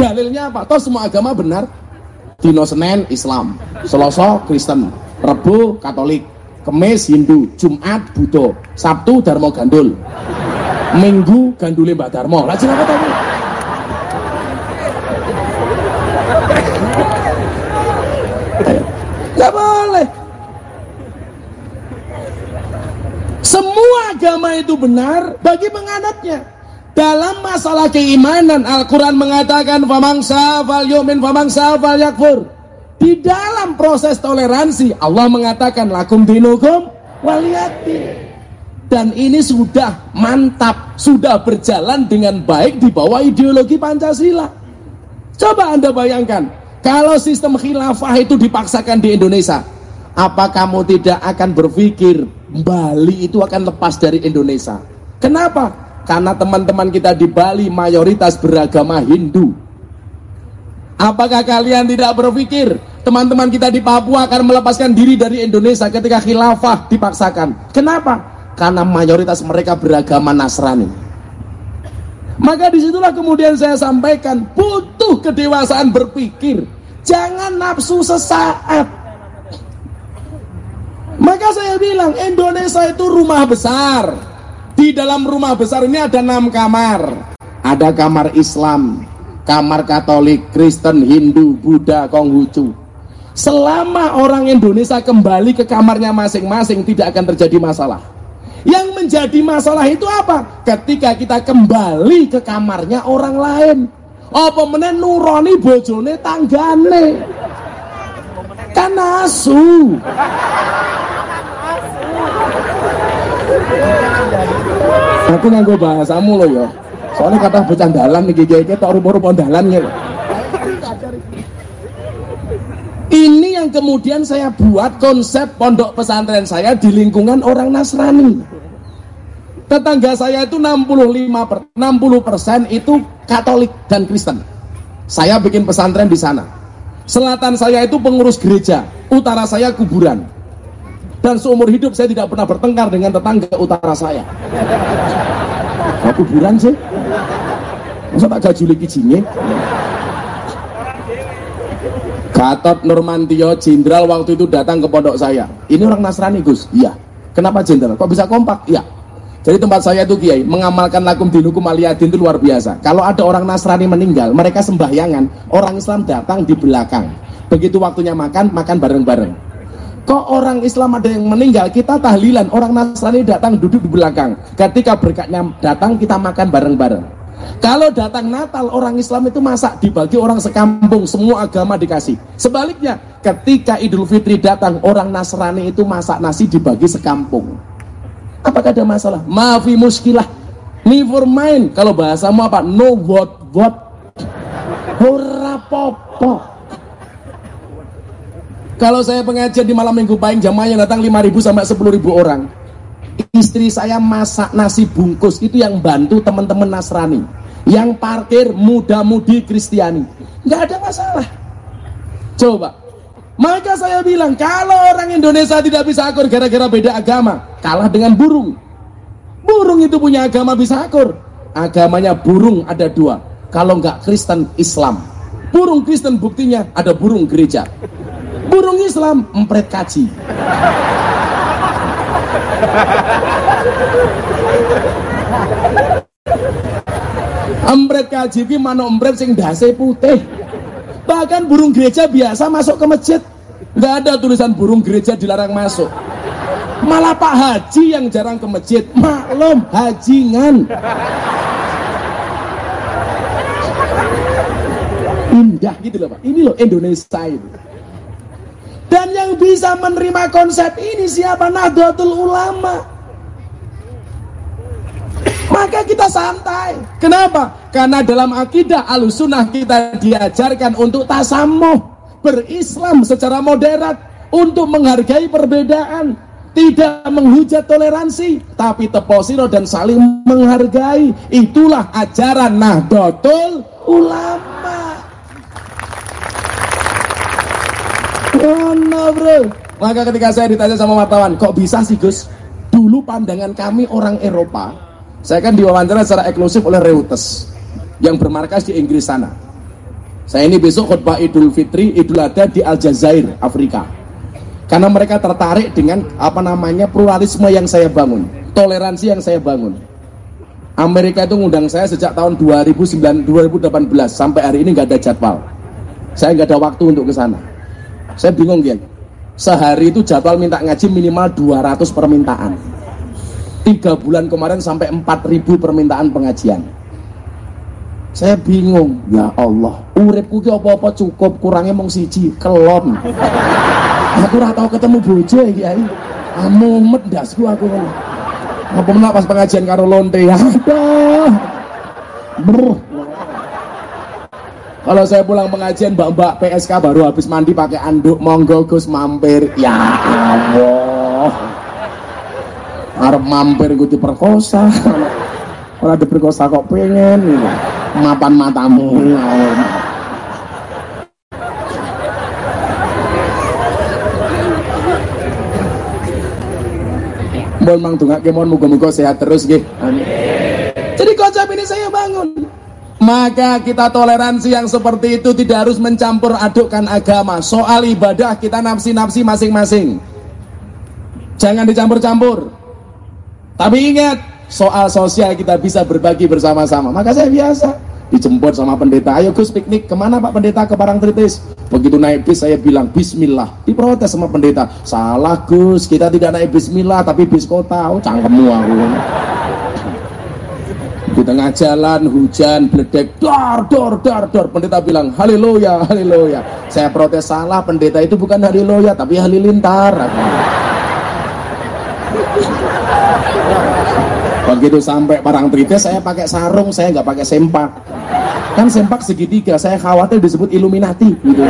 Dalilnya apa? Toh semua agama benar. Dino Senin Islam, Selasa Kristen, Rebu Katolik, Kemis Hindu, Jumat Buddha, Sabtu Darmo Gandul, Minggu Gandule Mbak Darmo. Lah apa Gak boleh. Semua agama itu benar bagi penganutnya. Dalam masalah keimanan, Al-Quran mengatakan famangsa fal yumin famangsa fal yakfur. Di dalam proses toleransi, Allah mengatakan lakum dinukum waliyati. Dan ini sudah mantap, sudah berjalan dengan baik di bawah ideologi Pancasila. Coba Anda bayangkan, kalau sistem khilafah itu dipaksakan di Indonesia, apa kamu tidak akan berpikir Bali itu akan lepas dari Indonesia? Kenapa? Karena teman-teman kita di Bali mayoritas beragama Hindu. Apakah kalian tidak berpikir teman-teman kita di Papua akan melepaskan diri dari Indonesia ketika khilafah dipaksakan? Kenapa? Karena mayoritas mereka beragama Nasrani. Maka di situlah kemudian saya sampaikan butuh kedewasaan berpikir. Jangan nafsu sesaat. Maka saya bilang Indonesia itu rumah besar. Di dalam rumah besar ini ada enam kamar. Ada kamar Islam, kamar Katolik, Kristen, Hindu, Buddha, Konghucu. Selama orang Indonesia kembali ke kamarnya masing-masing tidak akan terjadi masalah. Yang menjadi masalah itu apa? Ketika kita kembali ke kamarnya orang lain. Apa menen nuroni bojone tanggane. Kan asu. Aku nganggo bahasamu loh ya. Soalnya kata bocah dalan nih iki tok rupa-rupa dalan ya. Ini yang kemudian saya buat konsep pondok pesantren saya di lingkungan orang Nasrani. Tetangga saya itu 65 per, 60 persen itu Katolik dan Kristen. Saya bikin pesantren di sana. Selatan saya itu pengurus gereja, utara saya kuburan. Dan seumur hidup saya tidak pernah bertengkar dengan tetangga utara saya. Kok kuburan sih? Masa tak gajuli kijinge? Gatot Nurmantio jenderal waktu itu datang ke pondok saya. Ini orang Nasrani Gus? Iya. Kenapa jenderal? Kok bisa kompak? Iya. Jadi tempat saya itu Kiai mengamalkan lakum dinukum aliyadin itu luar biasa. Kalau ada orang Nasrani meninggal, mereka sembahyangan, orang Islam datang di belakang. Begitu waktunya makan, makan bareng-bareng. Kok orang Islam ada yang meninggal, kita tahlilan, orang Nasrani datang duduk di belakang. Ketika berkatnya datang, kita makan bareng-bareng. Kalau datang Natal orang Islam itu masak dibagi orang sekampung, semua agama dikasih. Sebaliknya, ketika Idul Fitri datang orang Nasrani itu masak nasi dibagi sekampung. Apakah ada masalah? Maafi muskilah. Never mind. Kalau bahasamu apa? No what what. Hurra popo. Kalau saya pengajian di malam minggu paling jamaahnya datang 5.000 sampai 10.000 orang istri saya masak nasi bungkus itu yang bantu teman-teman Nasrani yang parkir muda-mudi Kristiani nggak ada masalah coba Maka saya bilang, kalau orang Indonesia tidak bisa akur gara-gara beda agama, kalah dengan burung. Burung itu punya agama bisa akur. Agamanya burung ada dua. Kalau enggak Kristen, Islam. Burung Kristen buktinya ada burung gereja. Burung Islam, empret kaji. empret kaji ki empret sing dase putih. Bahkan burung gereja biasa masuk ke masjid. Nggak ada tulisan burung gereja dilarang masuk. Malah Pak Haji yang jarang ke masjid. Maklum hajingan. Indah gitu loh Pak. Ini loh Indonesia itu dan yang bisa menerima konsep ini siapa? Nahdlatul Ulama maka kita santai. Kenapa? Karena dalam akidah alusunah kita diajarkan untuk tasamuh, berislam secara moderat, untuk menghargai perbedaan, tidak menghujat toleransi, tapi teposiro dan saling menghargai. Itulah ajaran Nahdlatul Ulama. Mana bro? Maka ketika saya ditanya sama wartawan, kok bisa sih Gus? Dulu pandangan kami orang Eropa, saya kan diwawancara secara eksklusif oleh Reuters yang bermarkas di Inggris sana. Saya ini besok khutbah Idul Fitri, Idul Adha di Aljazair, Afrika. Karena mereka tertarik dengan apa namanya pluralisme yang saya bangun, toleransi yang saya bangun. Amerika itu ngundang saya sejak tahun 2009, 2018 sampai hari ini nggak ada jadwal. Saya nggak ada waktu untuk ke sana. Saya bingung ya. Sehari itu jadwal minta ngaji minimal 200 permintaan tiga bulan kemarin sampai 4000 permintaan pengajian. Saya bingung ya Allah uripku ki apa-apa cukup kurangnya mong siji kelon. Aku ora tau ketemu bojo ya mumet dasku aku. Apa menak pas pengajian karo lonte? Aduh. Kalau saya pulang pengajian mbak-mbak PSK baru habis mandi pakai anduk. Monggo Gus mampir. Ya Allah arep mampir gue diperkosa ora diperkosa kok pengen gitu. mapan matamu Mohon mang dongake mohon muga-muga sehat terus nggih. Jadi konsep ini saya bangun. Maka kita toleransi yang seperti itu tidak harus mencampur adukkan agama. Soal ibadah kita nafsi-nafsi masing-masing. Jangan dicampur-campur. Tapi ingat, soal sosial kita bisa berbagi bersama-sama. Maka saya biasa dijemput sama pendeta. Ayo Gus piknik ke mana Pak Pendeta ke Parangtritis? Begitu naik bis saya bilang Bismillah. Diprotes sama pendeta. Salah Gus, kita tidak naik Bismillah tapi bis kota. Oh cangkemmu aku. Di tengah jalan hujan bledek dor dor dor dor pendeta bilang haleluya haleluya saya protes salah pendeta itu bukan haleluya tapi halilintar begitu sampai Parangtritis saya pakai sarung saya nggak pakai sempak. Kan sempak segitiga saya khawatir disebut Illuminati gitu.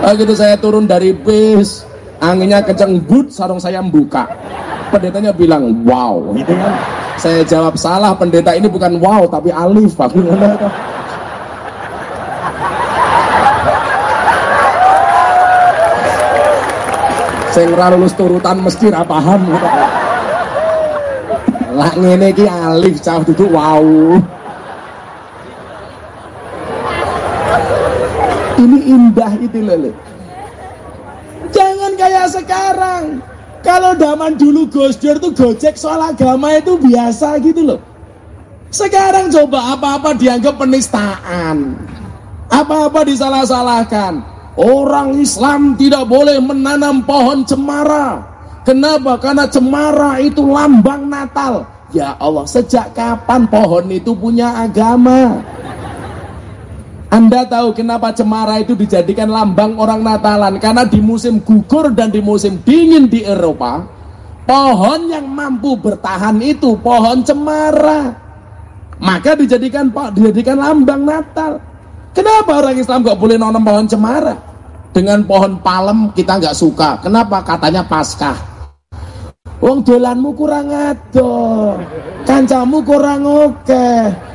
Kan begitu saya turun dari bis anginnya kenceng but sarung saya membuka. Pendetanya bilang wow gitu kan. Saya jawab salah pendeta ini bukan wow tapi alif. Pak saya lulus turutan mesti paham gitu lah ngene iki alif cah duduk wow ini indah itu lele jangan kayak sekarang. Kalau zaman dulu Gus Dur tuh gojek soal agama itu biasa gitu loh sekarang coba apa-apa dianggap penistaan. Apa-apa disalah-salahkan. Orang Islam tidak boleh menanam pohon cemara Kenapa? Karena cemara itu lambang Natal. Ya Allah, sejak kapan pohon itu punya agama? Anda tahu kenapa cemara itu dijadikan lambang orang Natalan? Karena di musim gugur dan di musim dingin di Eropa, pohon yang mampu bertahan itu pohon cemara. Maka dijadikan dijadikan lambang Natal. Kenapa orang Islam gak boleh nanam pohon cemara? Dengan pohon palem kita nggak suka. Kenapa? Katanya paskah. Wong dolanmu kurang ado, kancamu kurang oke,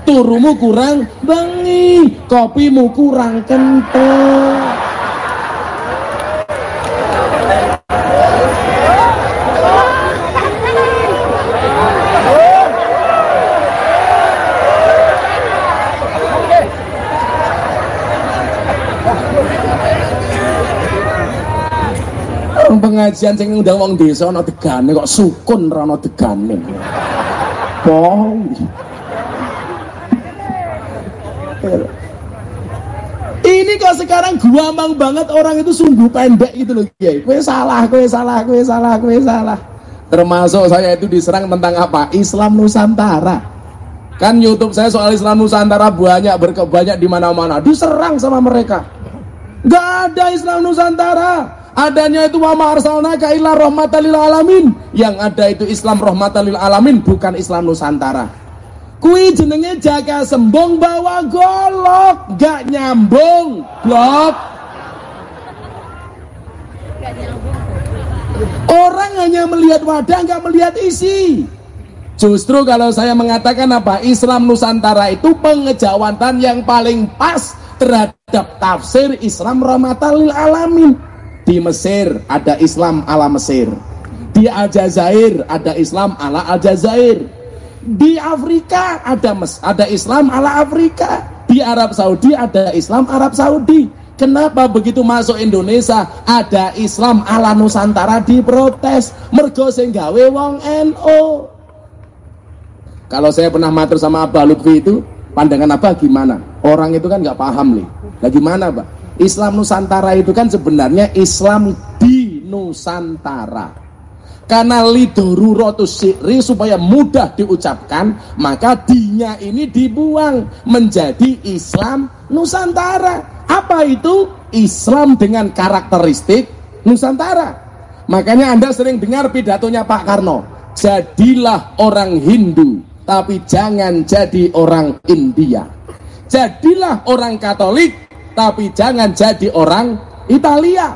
turumu kurang bengi, kopimu kurang kental. Pengajian sing ngundang wong desa ana degane kok sukun ora ana degane. Pong. Ini kok sekarang guamang banget orang itu sungguh pendek gitu loh Kiai. Kue salah, kue salah, kue salah, kue salah. Termasuk saya itu diserang tentang apa? Islam Nusantara. Kan YouTube saya soal Islam Nusantara banyak berkebanyak di mana-mana. Diserang sama mereka. Gak ada Islam Nusantara. Adanya itu wa arsalnaka illa rahmatan alamin. Yang ada itu Islam rahmatan alamin bukan Islam Nusantara. Kui jenenge jaga sembong bawa golok, gak nyambung, blok. Orang hanya melihat wadah, gak melihat isi. Justru kalau saya mengatakan apa Islam Nusantara itu pengejawatan yang paling pas terhadap tafsir Islam rahmatan alamin. Di Mesir ada Islam ala Mesir. Di Aljazair ada Islam ala Aljazair di Afrika ada mes, ada Islam ala Afrika. Di Arab Saudi ada Islam Arab Saudi. Kenapa begitu masuk Indonesia ada Islam ala Nusantara diprotes mergo sing gawe wong NO. Kalau saya pernah matur sama Abah Lutfi itu, pandangan apa gimana? Orang itu kan nggak paham nih. Nah gimana, Pak? Islam Nusantara itu kan sebenarnya Islam di Nusantara. Karena lidorurotus sikri supaya mudah diucapkan maka dinya ini dibuang menjadi Islam Nusantara. Apa itu? Islam dengan karakteristik Nusantara. Makanya anda sering dengar pidatonya Pak Karno jadilah orang Hindu tapi jangan jadi orang India. Jadilah orang Katolik tapi jangan jadi orang Italia.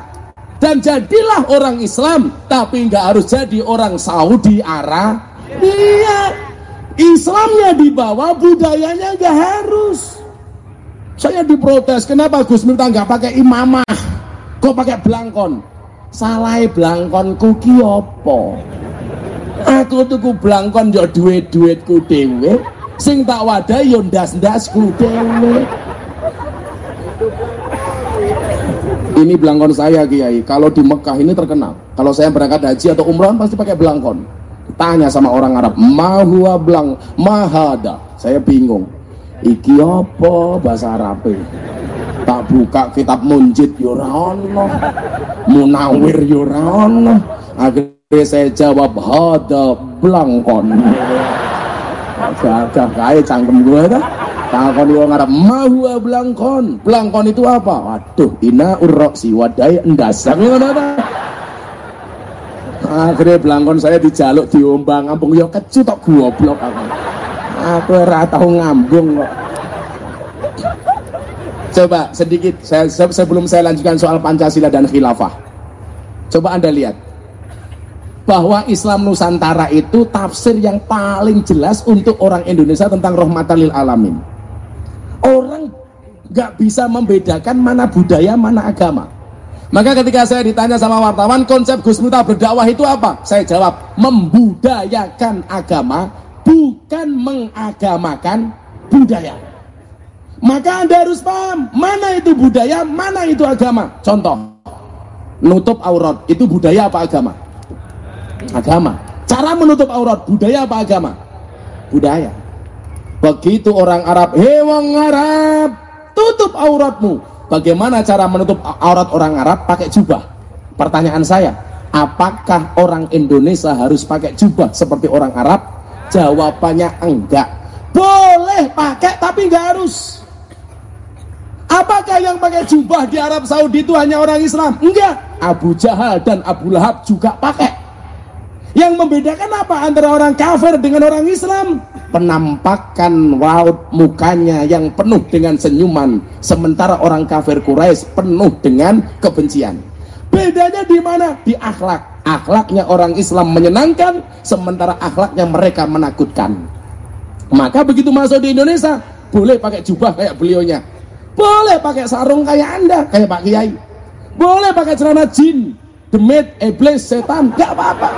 Dan jadilah orang Islam tapi nggak harus jadi orang Saudi Arabia. Islamnya dibawa budayanya nggak harus. Saya diprotes kenapa Gus Miftah nggak pakai imamah? Kok pakai belangkon salah belangkon kuki opo? Aku tuku belangkon yo duit duitku dewe sing tak wadah yo ndas ndasku dewe ini belangkon saya Kiai. Kalau di Mekah ini terkenal. Kalau saya berangkat haji atau umroh pasti pakai belangkon. Tanya sama orang Arab, mahua belang, mahada. Saya bingung. Iki apa bahasa Arab Tak buka kitab munjid yurano, munawir yurano. Akhirnya saya jawab hada belangkon. Gagah kaya cangkem gue dah. Takon wong Arab, "Ma blangkon?" Blangkon itu apa? Waduh, ina urroksi wadai endas. Akhirnya belangkon saya dijaluk diombang ngambung ya kecu tok goblok aku. Aku ora tau ngambung. Coba sedikit saya sebelum saya lanjutkan soal Pancasila dan khilafah. Coba Anda lihat bahwa Islam Nusantara itu tafsir yang paling jelas untuk orang Indonesia tentang rahmatan lil alamin nggak bisa membedakan mana budaya mana agama. Maka ketika saya ditanya sama wartawan konsep Gus Miftah berdakwah itu apa? Saya jawab membudayakan agama bukan mengagamakan budaya. Maka anda harus paham mana itu budaya mana itu agama. Contoh nutup aurat itu budaya apa agama? Agama. Cara menutup aurat budaya apa agama? Budaya. Begitu orang Arab, hei Arab, tutup auratmu. Bagaimana cara menutup aurat orang Arab? Pakai jubah. Pertanyaan saya, apakah orang Indonesia harus pakai jubah seperti orang Arab? Jawabannya enggak. Boleh pakai tapi enggak harus. Apakah yang pakai jubah di Arab Saudi itu hanya orang Islam? Enggak. Abu Jahal dan Abu Lahab juga pakai. Yang membedakan apa antara orang kafir dengan orang Islam? penampakan raut mukanya yang penuh dengan senyuman sementara orang kafir Quraisy penuh dengan kebencian. Bedanya di mana? Di akhlak. Akhlaknya orang Islam menyenangkan sementara akhlaknya mereka menakutkan. Maka begitu masuk di Indonesia boleh pakai jubah kayak beliaunya. Boleh pakai sarung kayak anda kayak Pak Kiai. Boleh pakai celana jin demit iblis setan gak apa-apa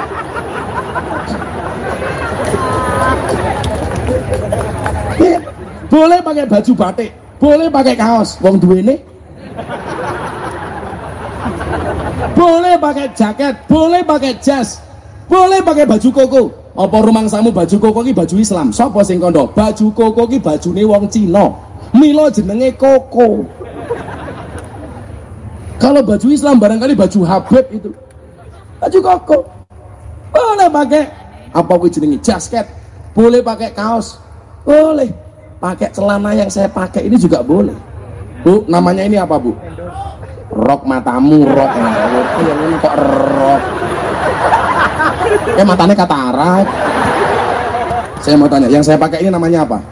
boleh pakai baju batik boleh pakai kaos wong ini boleh pakai jaket, boleh pakai jas, boleh pakai baju koko. Apa rumangsamu baju koko ki baju Islam? Sopo sing kondo? Baju koko ki bajune wong Cina. Milo jenenge koko. Kalau baju Islam barangkali baju Habib itu. Baju koko. Boleh pakai apa kuwi jenenge jasket. Boleh pakai kaos. Boleh. Pakai celana yang saya pakai ini juga boleh. Bu, namanya ini apa, Bu? Rok matamu, rok. Yang ini kok rok. Eh matanya katarak. Saya mau tanya, yang saya pakai ini namanya apa?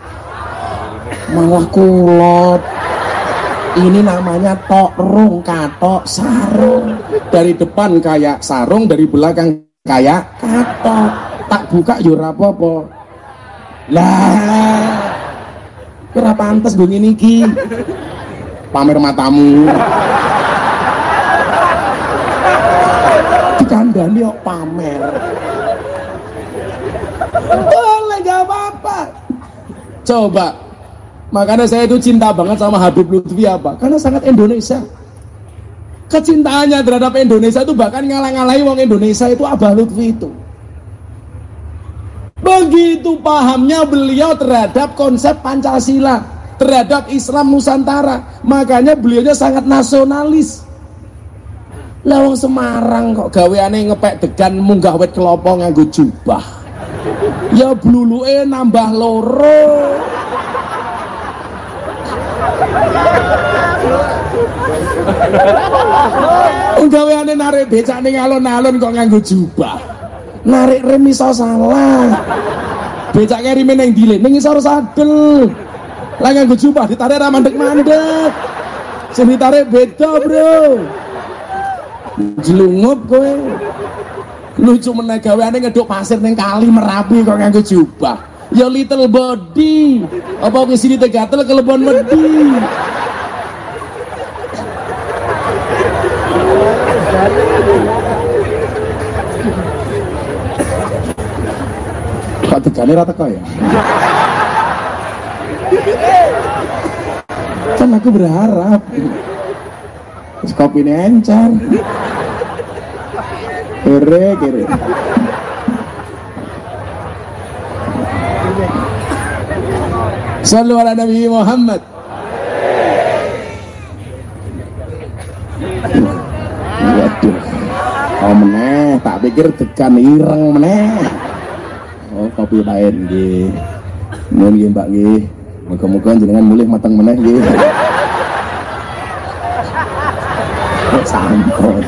Malah kulot. Ini namanya tokrung, katok, sarung. Dari depan kayak sarung, dari belakang kayak katok. Tak buka yura apa-apa. Lah, kira pantas gue ini. Pamer matamu. Dikandani kok pamer. Boleh gak apa-apa. Coba. Makanya saya itu cinta banget sama Habib Lutfi apa? Karena sangat Indonesia. Kecintaannya terhadap Indonesia itu bahkan ngalah-ngalahi wong Indonesia itu Abah Lutfi itu. Begitu pahamnya beliau terhadap konsep Pancasila, terhadap Islam Nusantara. Makanya beliaunya sangat nasionalis. Lawang Semarang kok gaweane ngepek degan munggah wet kelopo nganggo jubah. Ya bluluke nambah loro. Gaweane narik becak ning alon-alon kok nganggo jubah. Narik rem iso salah. Becak keri meneng dile ning isor sadel. Lah nganggo jubah ditarik ra mandek-mandek. Sing ditarik beda, Bro. Jelungup kowe. Lucu meneh gaweane ngeduk pasir ning kali Merapi kok nganggo jubah. Ya little body. Apa ke sini tegatel kelebon wedi. Kok tegane ra teko ya? Kan aku berharap. Kopi encer. Kere, kere. Sallu ala Nabi Muhammad. Waduh. Oh meneh, tak pikir tekan ireng meneh. Oh kopi lain nggih. Nuwun nggih Mbak nggih. Muga-muga jenengan mulih mateng meneh nggih. Sampun.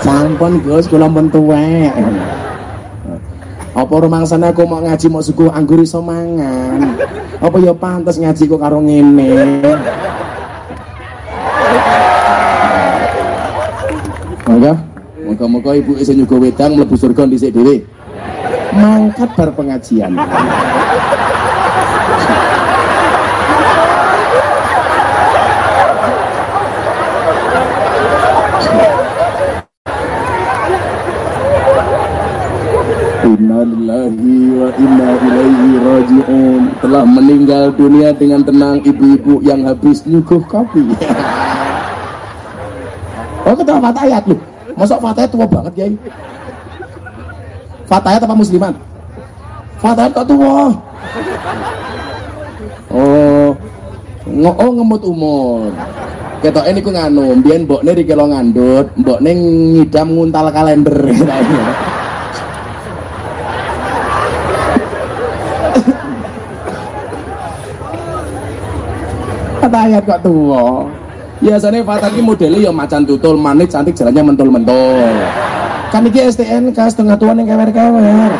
Sampun Gus, kula pun tuwek. Apa rumangsane aku mau ngaji mau suku anggur iso mangan. Apa ya pantes ngaji kok karo ngene. Moga, moga-moga ibu iso nyuga wedang mlebu surga dhisik dhewe. Mangkat bar pengajian. Innalillahi wa inna ilaihi raji'un. Telah meninggal dunia dengan tenang ibu-ibu yang habis nyuguh kopi. Oh kita fatah ayat lu Masuk fatah tua banget ya Fatah ayat apa muslimat? Fatah ayat kok tua? Oh Ngo oh ngemut umur. Ketok ini ku nganu Bian mbok ini dikelo ngandut Mbok ini ngidam nguntal kalender kata ayat kok tua. Biasanya Fatah ini modelnya ya macan tutul manis cantik jalannya mentul-mentul. Kan ini STNK setengah tuan yang kewer-kewer.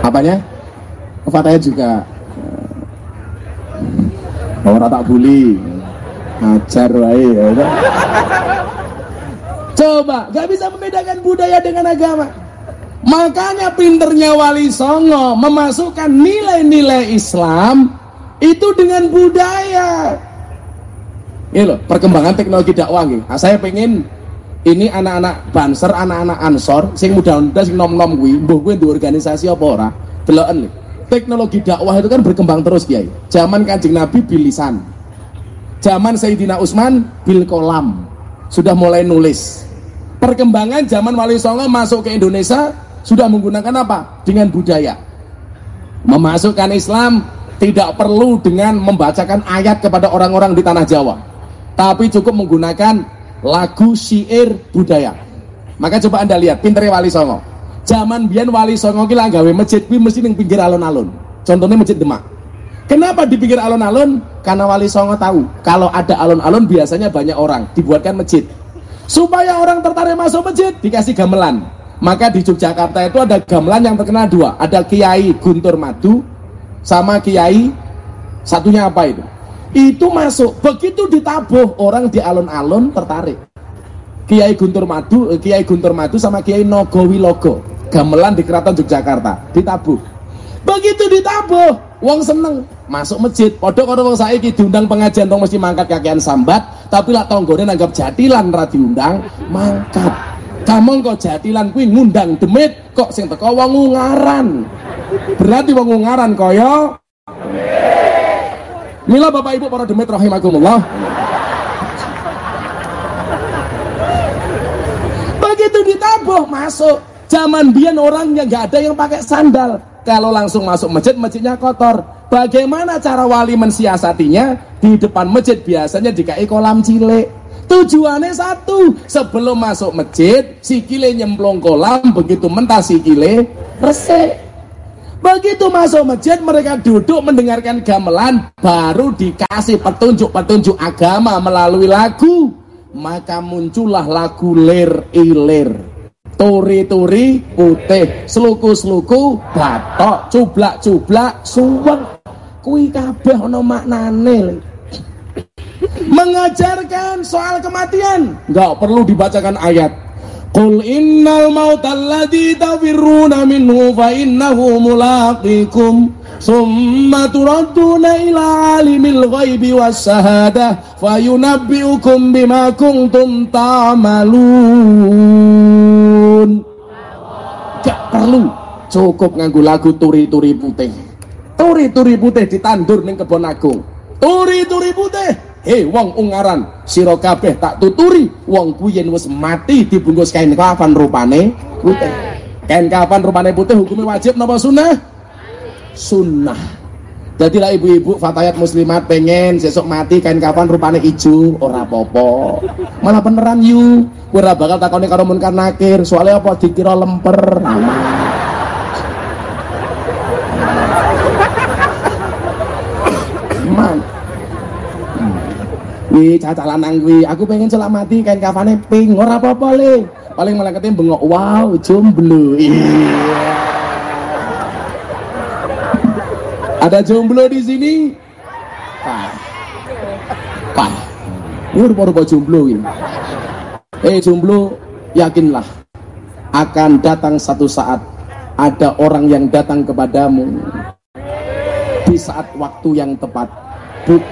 Apanya? Fatahnya juga. Orang tak bully ajar wae ya kan? Coba, gak bisa membedakan budaya dengan agama. Makanya pinternya Wali Songo memasukkan nilai-nilai Islam itu dengan budaya. Ini loh, perkembangan teknologi dakwah gitu. Nah, saya pengen ini anak-anak banser, anak-anak ansor, sing muda-muda sing nom-nom kuwi, mbuh kuwi di organisasi apa ora? Deloken teknologi dakwah itu kan berkembang terus Kiai. Zaman Kanjeng Nabi bilisan. Zaman Sayyidina Utsman bil kolam. Sudah mulai nulis. Perkembangan zaman Wali Songo masuk ke Indonesia sudah menggunakan apa? Dengan budaya. Memasukkan Islam tidak perlu dengan membacakan ayat kepada orang-orang di tanah Jawa. Tapi cukup menggunakan lagu syair budaya. Maka coba Anda lihat pinternya Wali Songo. Zaman biyen Wali Songo ki gawe masjid kuwi mesti ning pinggir alun-alun. Contohnya Masjid Demak. Kenapa di pinggir alun-alun? Karena Wali Songo tahu kalau ada alun-alun biasanya banyak orang, dibuatkan masjid. Supaya orang tertarik masuk masjid, dikasih gamelan. Maka di Yogyakarta itu ada gamelan yang terkenal dua. Ada Kiai Guntur Madu sama Kiai satunya apa itu? Itu masuk. Begitu ditabuh orang di alun-alun tertarik. Kiai Guntur Madu, eh, Kiai Guntur Madu sama Kiai Nogowi Logo, gamelan di Keraton Yogyakarta, ditabuh. Begitu ditabuh, wong seneng masuk masjid. Podok karo wong saiki diundang pengajian tong mesti mangkat kakean sambat, tapi lah tonggone nanggap jatilan ra diundang, mangkat. Kamu kok jatilan kuwi ngundang demit, kok sing teko wong ungaran. Berarti wong ungaran kaya Mila Bapak Ibu para demit rahimakumullah. begitu ditabuh masuk zaman bian orangnya nggak ada yang pakai sandal kalau langsung masuk masjid masjidnya kotor. Bagaimana cara wali mensiasatinya? Di depan masjid biasanya dikai kolam cilik. Tujuannya satu sebelum masuk masjid sikile nyemplung kolam begitu mentah sikile resik. Begitu masuk masjid mereka duduk mendengarkan gamelan baru dikasih petunjuk-petunjuk agama melalui lagu. Maka muncullah lagu lir ilir turi-turi putih. Seluku-seluku batok. Cublak-cublak suweng. Kui kabeh ana maknane. Mengajarkan soal kematian. Nggak perlu dibacakan ayat. Qul innal mautalladzi tafirruna minhu fa innahu mulaqikum. Summa turadduna ila alimil ghaibi was syahadah fayunabbiukum bima kuntum ta'malun. Gak perlu cukup nganggo lagu turi-turi putih. Turi-turi putih ditandur ning kebon agung. Turi-turi putih Hei wong ungaran sira kabeh tak tuturi wong kuwi yen wis mati dibungkus kain kafan rupane putih. Kain kafan rupane putih hukumnya wajib napa sunnah? sunnah jadi lah ibu-ibu fatayat muslimat pengen sesok mati kain kapan rupanya hijau ora popo malah beneran yu. Gue bakal takoni karo munkar nakir. Soalnya apa dikira lemper. Man. Wih, caca lanang wih, aku pengen selamati kain kafannya pink, ora apa-apa le. Paling malah ketemu bengok, wow, jomblo. Iya. Ada jomblo di sini? Pak. Pak. Ini rupa-rupa jomblo ini. Eh jomblo, yakinlah akan datang satu saat ada orang yang datang kepadamu di saat waktu yang tepat.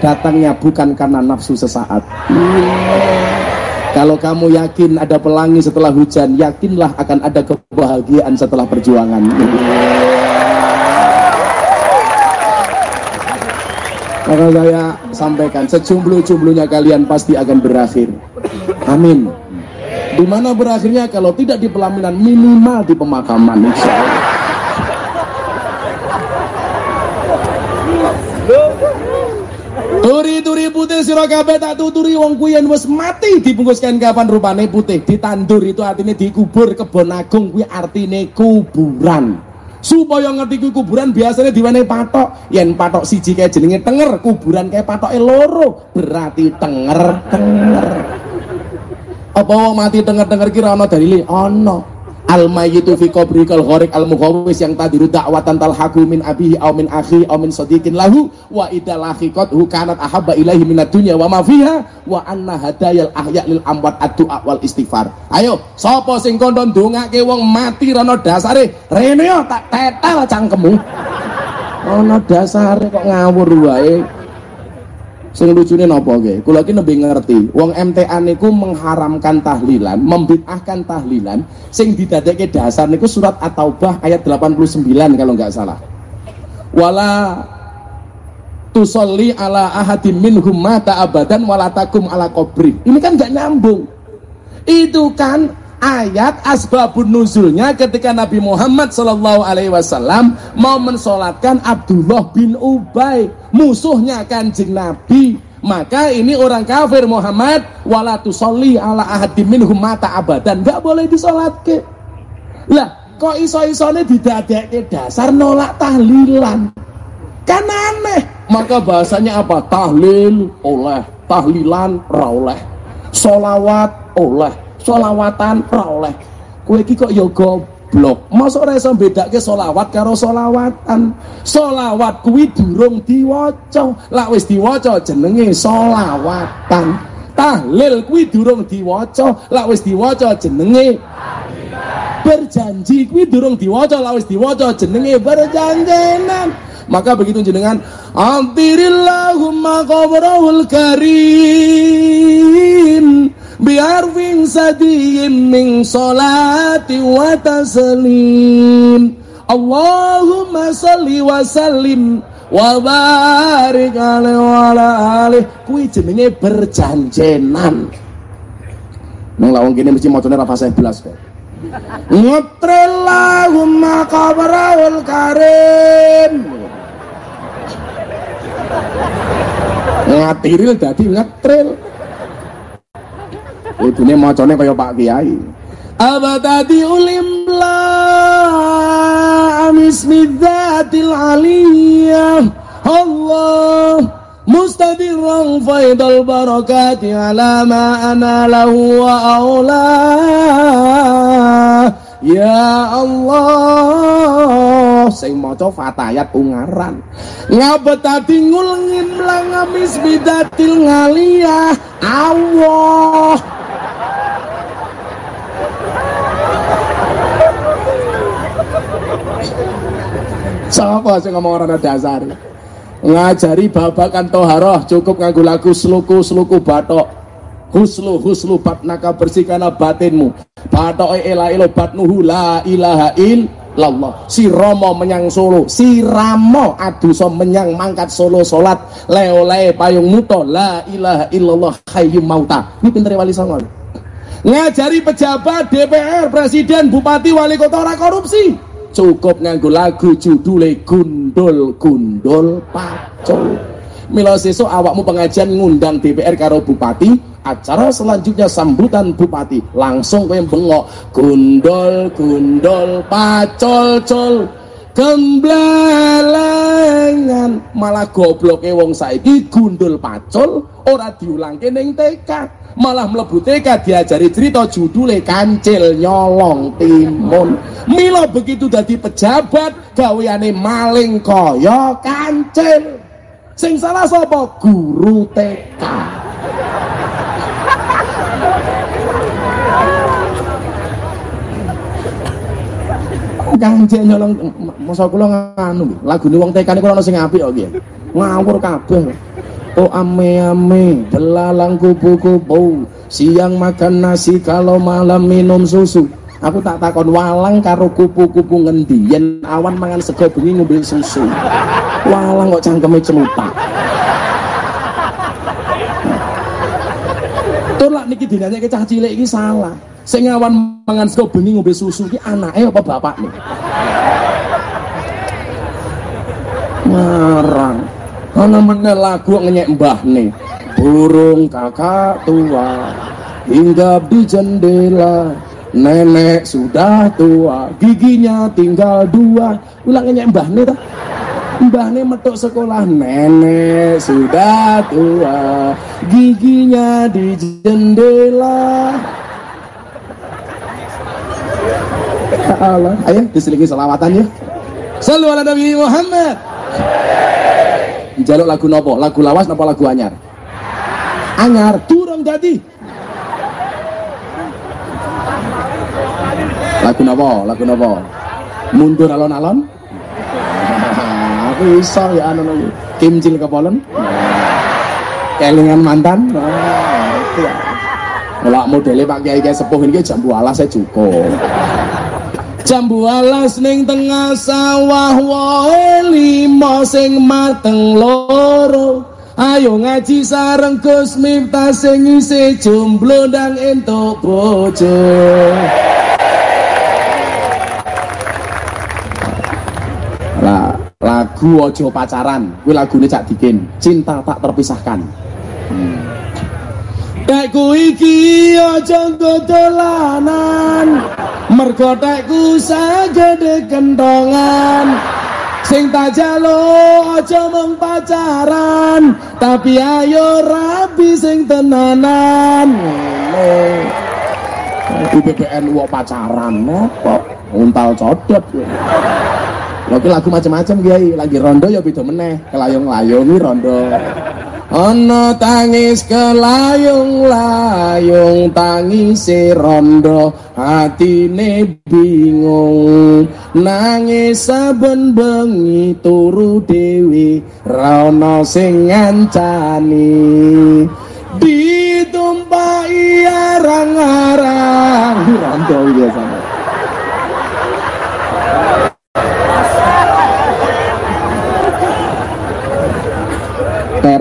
Datangnya bukan karena nafsu sesaat. Kalau kamu yakin ada pelangi setelah hujan, yakinlah akan ada kebahagiaan setelah perjuangan. Maka saya sampaikan, sejumblu-jumblunya kalian pasti akan berakhir. Amin. Di mana berakhirnya kalau tidak di pelaminan minimal di pemakaman. Insya Allah. Turi-turi putih sira kabeh tak tuturi wong kuyen wis mati dibungkuskan kapan rupane putih ditandur itu artinya dikubur kebon agung kuwi artine kuburan supaya ngerti kuburan biasanya diwenehi patok. Yen patok siji kayak jenenge tenger kuburan kayak patok loro berarti tenger tenger. Apa wong mati tenger tenger kira ana dalile? Ana al mayyitu fi qabri kal gharik al mughawwis yang tadiru da'watan talhaqu min abihi aw min akhi aw min sadiqin lahu wa idza hu kanat ahabba ilaihi minad dunya wa ma fiha wa anna hadayal ahya lil amwat addu'a wal istighfar. Ayo sapa sing kandha ndongake wong mati rono dasare? Rene tak tetel cangkemmu. Ana dasare kok ngawur wae Sing lucune napa nggih? Kula iki nembe ngerti. Wong MTA niku mengharamkan tahlilan, membid'ahkan tahlilan sing didadekke dasar niku surat At-Taubah ayat 89 kalau nggak salah. wala tusolli ala ahadim minhum mata abadan walatakum ala kubri ini kan gak nyambung itu kan ayat asbabun nuzulnya ketika Nabi Muhammad Shallallahu Alaihi Wasallam mau mensolatkan Abdullah bin Ubay musuhnya kanjeng Nabi. Maka ini orang kafir Muhammad wala tusolli ala ahadim minhum mata abadan. Nggak boleh disolatke. Lah kok iso-isone didadekke dasar nolak tahlilan? Kan aneh. Maka bahasanya apa? Tahlil oleh tahlilan raoleh solawat oleh solawatan raoleh kue iki kok ya goblok. Masuk ora iso bedake solawat karo solawatan solawat kuwi durung diwaca. Lak wis jenenge solawatan tahlil kuwi durung diwaca. Lak wis diwaca jenenge berjanji. Kuwi durung diwaca lawis diwaca jenenge berjanjenan. Maka begitu jenengan antirillahumma qabrahul karim biarfin sadiyin min salati wa taslim Allahumma salli wa sallim wa barik alaihi wa ala alih kuwi jenenge berjanjenan. Nang lawang kene mesti macane ra fasih belas kok Ngetrillahumma kabarahul karim. Ngatiril dadi ngetril Idune macane kaya Pak Kiai Abadadi ulim la Amismidzatil aliyah Allah مستدرا فيض البركات على ما أنا له وأولاه Ya Allah sing maca fatayat ungaran ngabetati ngulengin langamis bidatil ngaliyah Allah Siapa sing ngomong orang dasar? ngajari babakan toharoh cukup nganggu lagu seluku seluku batok huslu huslu batnaka bersihkanlah batinmu. Batok ila ilo batnuhu la ilaha illallah. Si romo menyang solo si ramo aduso menyang mangkat solo solat leole payung muto la ilaha illallah hayyum mauta. Ini pinter wali songo ngajari pejabat DPR presiden bupati wali kota ora korupsi cukup nganggo lagu judule gundul gundul pacul Mila sesuk awakmu pengajian ngundang DPR karo bupati acara selanjutnya sambutan bupati. Langsung kowe bengok gundul gundul pacul cul gemblelengan malah gobloke wong saiki gundul pacul ora diulangke ning TK. Malah mlebu TK diajari cerita judule kancil nyolong timun. Milo begitu dadi pejabat gaweane maling kaya kancil. Sing salah sapa? Guru TK kancil nyolong masa kula nganu lagune wong TK niku ana sing apik kok ngawur kabeh. Oh ame ame belalang kupu-kupu siang makan nasi kalau malam minum susu. Aku tak takon walang karo kupu-kupu ngendi. Yen awan mangan sego bengi ngombe susu. Walang kok cangkeme celutak tur lak niki dinane cah cilik iki salah sing awan mangan sego bengi ngombe susu iki anake apa bapakne? Marang. Ana meneh lagu ngenyek nih burung kakak tua hinggap di jendela. Nenek sudah tua giginya tinggal dua. Ulang ngenyek nih ta? Nih metuk sekolah nenek sudah tua giginya di jendela Allah ayo diselingi selawatan ya Salam ala Nabi Muhammad. Jaluk lagu nopo? Lagu lawas nopo lagu anyar? Anyar turun dadi. Lagu nopo? Lagu nopo? Mundur alon-alon? Aku iso ya anu kimcil kepolen kelingan mantan? Mulak modelnya Pak Kiai Kiai sepuh ini jambu alas saya cukup Jambu alas ning tengah sawah wae limo sing mateng loro. Ayo ngaji sareng Gus Miftah sing isi jomblo dan entuk bojo. Lagu ojo pacaran kuwi lagune Cak Dikin. Cinta tak terpisahkan. Tekku iki aja dolanan. Mergo tekku sagede kentongan. Sing tak jalo aja mung pacaran, tapi ayo rabi sing tenanan. Ngono. BBN wong pacaran apa? Untal codot. Lagi lagu macam-macam kiai, lagi rondo ya beda meneh, kelayung-layungi rondo. Ana tangis kelayung-layung tangis rondo hatine bingung. Nangis saben bengi turu dewi ra ana sing ngancani. Ditumpai arang-arang. Rondo biasanya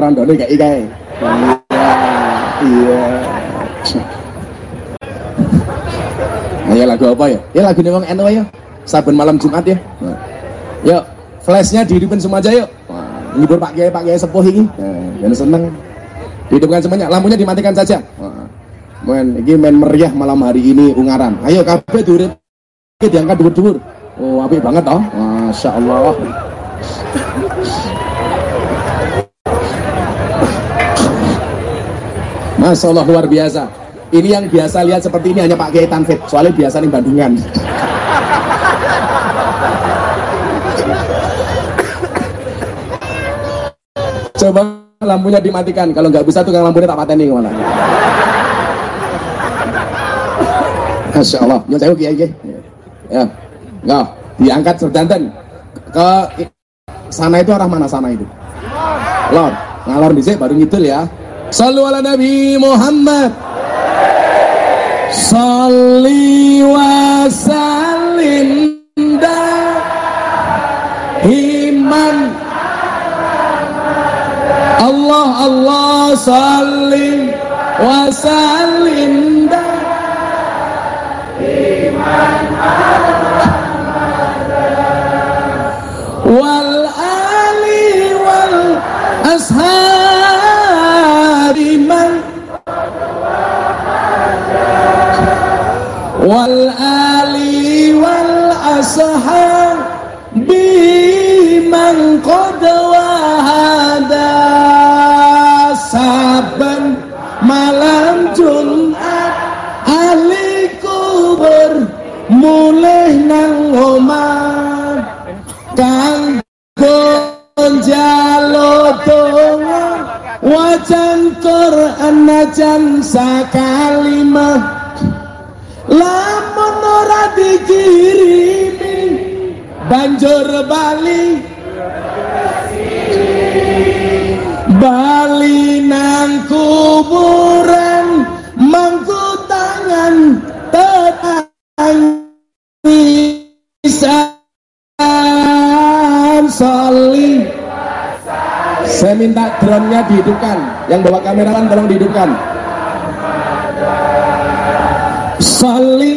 Teran doni kayak ikai. Iya. Ya lagu apa ya? Ya lagu wong NU ya. Saben malam Jumat ya. Yuk, flashnya dihidupin semua aja yuk. Ngibur Pak Kiai, Pak Kiai sepuh ini. Nah, seneng. Dihidupkan semuanya, lampunya dimatikan saja. Men, ini main meriah malam hari ini Ungaran. Ayo kabeh durip diangkat dur-dur. Oh, apik banget toh. Masya Allah. Masya Allah luar biasa. Ini yang biasa lihat seperti ini hanya Pak Kiai Tanfit. Soalnya biasa nih Bandungan. Coba lampunya dimatikan. Kalau nggak bisa tukang lampunya tak pateni ke mana. Masya Allah. Ya. Nggak, diangkat sedanten ke sana itu arah mana sana itu? Lor, ngalor di baru ngidul ya. Sallu ala Nabi Muhammad Salli wa sallim iman Allah Allah sallim wa sallim iman wal ali wal ashab biman qad wahada saban malam Jumat. Ahli kubur mulih nang omah kang jalo donga wajan Quran najan sakalimah lamun ora dikirimi banjur bali. Bali nang kuburan mangku tangan tetangisan soli. Saya minta drone-nya dihidupkan. Yang bawa kameraman tolong dihidupkan. Salim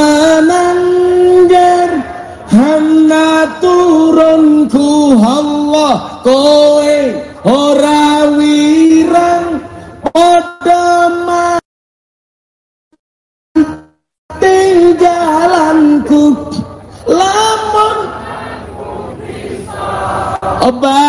kowe ora wirang padha tinggalanku lamun bali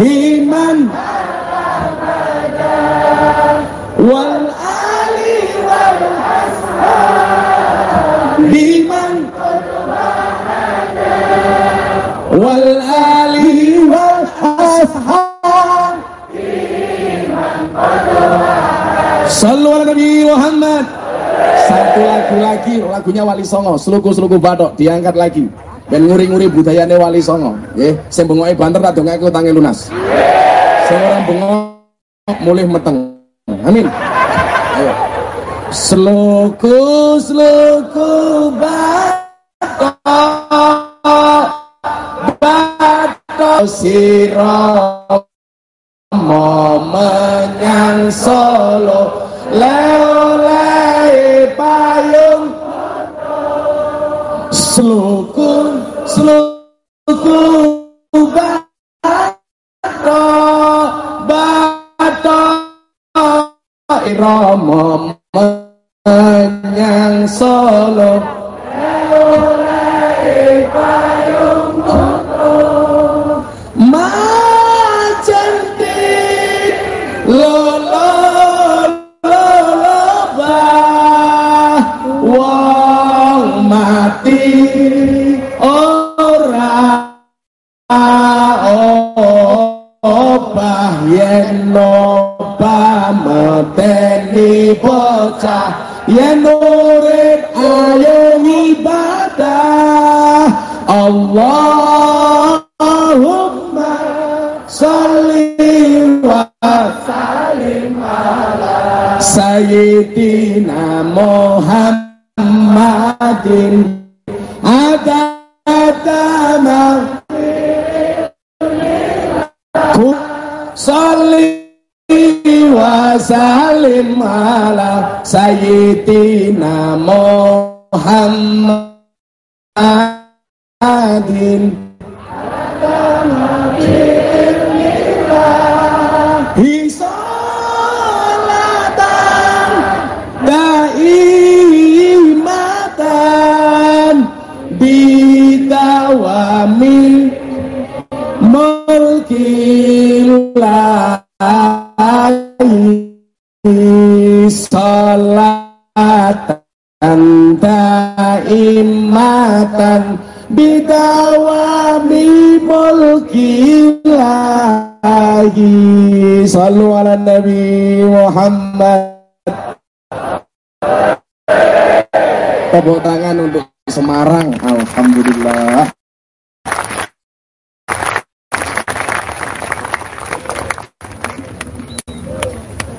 iman. Wal ali wal biman wal ali wal ashab Sallu ala Nabi Muhammad. Satu lagu lagi, lagunya Wali Songo. Seluku-seluku batok, diangkat lagi Dan nguri-nguri budayanya Wali Songo. Nggih, sing bengoke banter tak dongake utange lunas. Sing ora bengok mulih meteng. Amin. Ayo. Seluku seluku batok Batok sirah mau solo. Lele payung. Seluku krama menyang solo. Oh, payung oh, oh, oh, oh, oh, oh, oh, oh, oh, oh, oh, oh, bocah yen urip ayo ibadah. Allahumma salli wa sallim ala sayyidina Muhammadin sayyidina Muhammadin daimatan bidawami mulkilahi sallu ala nabi Muhammad. Tepuk tangan untuk Semarang. Alhamdulillah.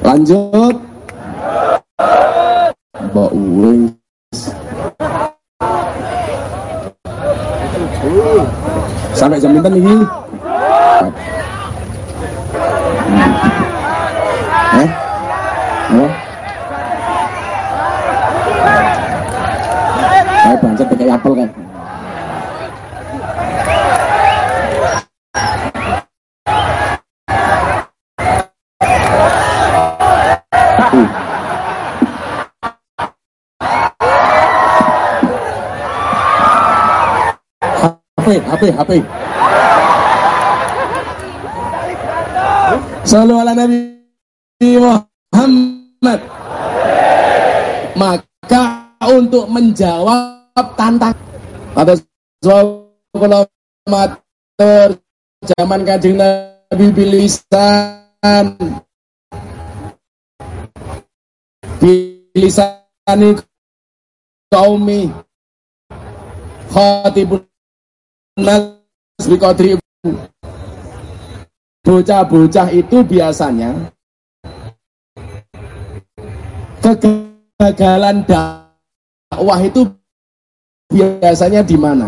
Lanjut. Mbak Uwais Sampai jam pinten iki? Eh? Apa? Saya bancet pakai apel kan. HP, HP. Selalu ala Nabi Muhammad. Maka untuk menjawab tantang pada kalau matur zaman kajing Nabi bilisan bilisani kaumi khatibun nas biqadri bocah-bocah itu biasanya kegagalan dakwah itu biasanya di mana?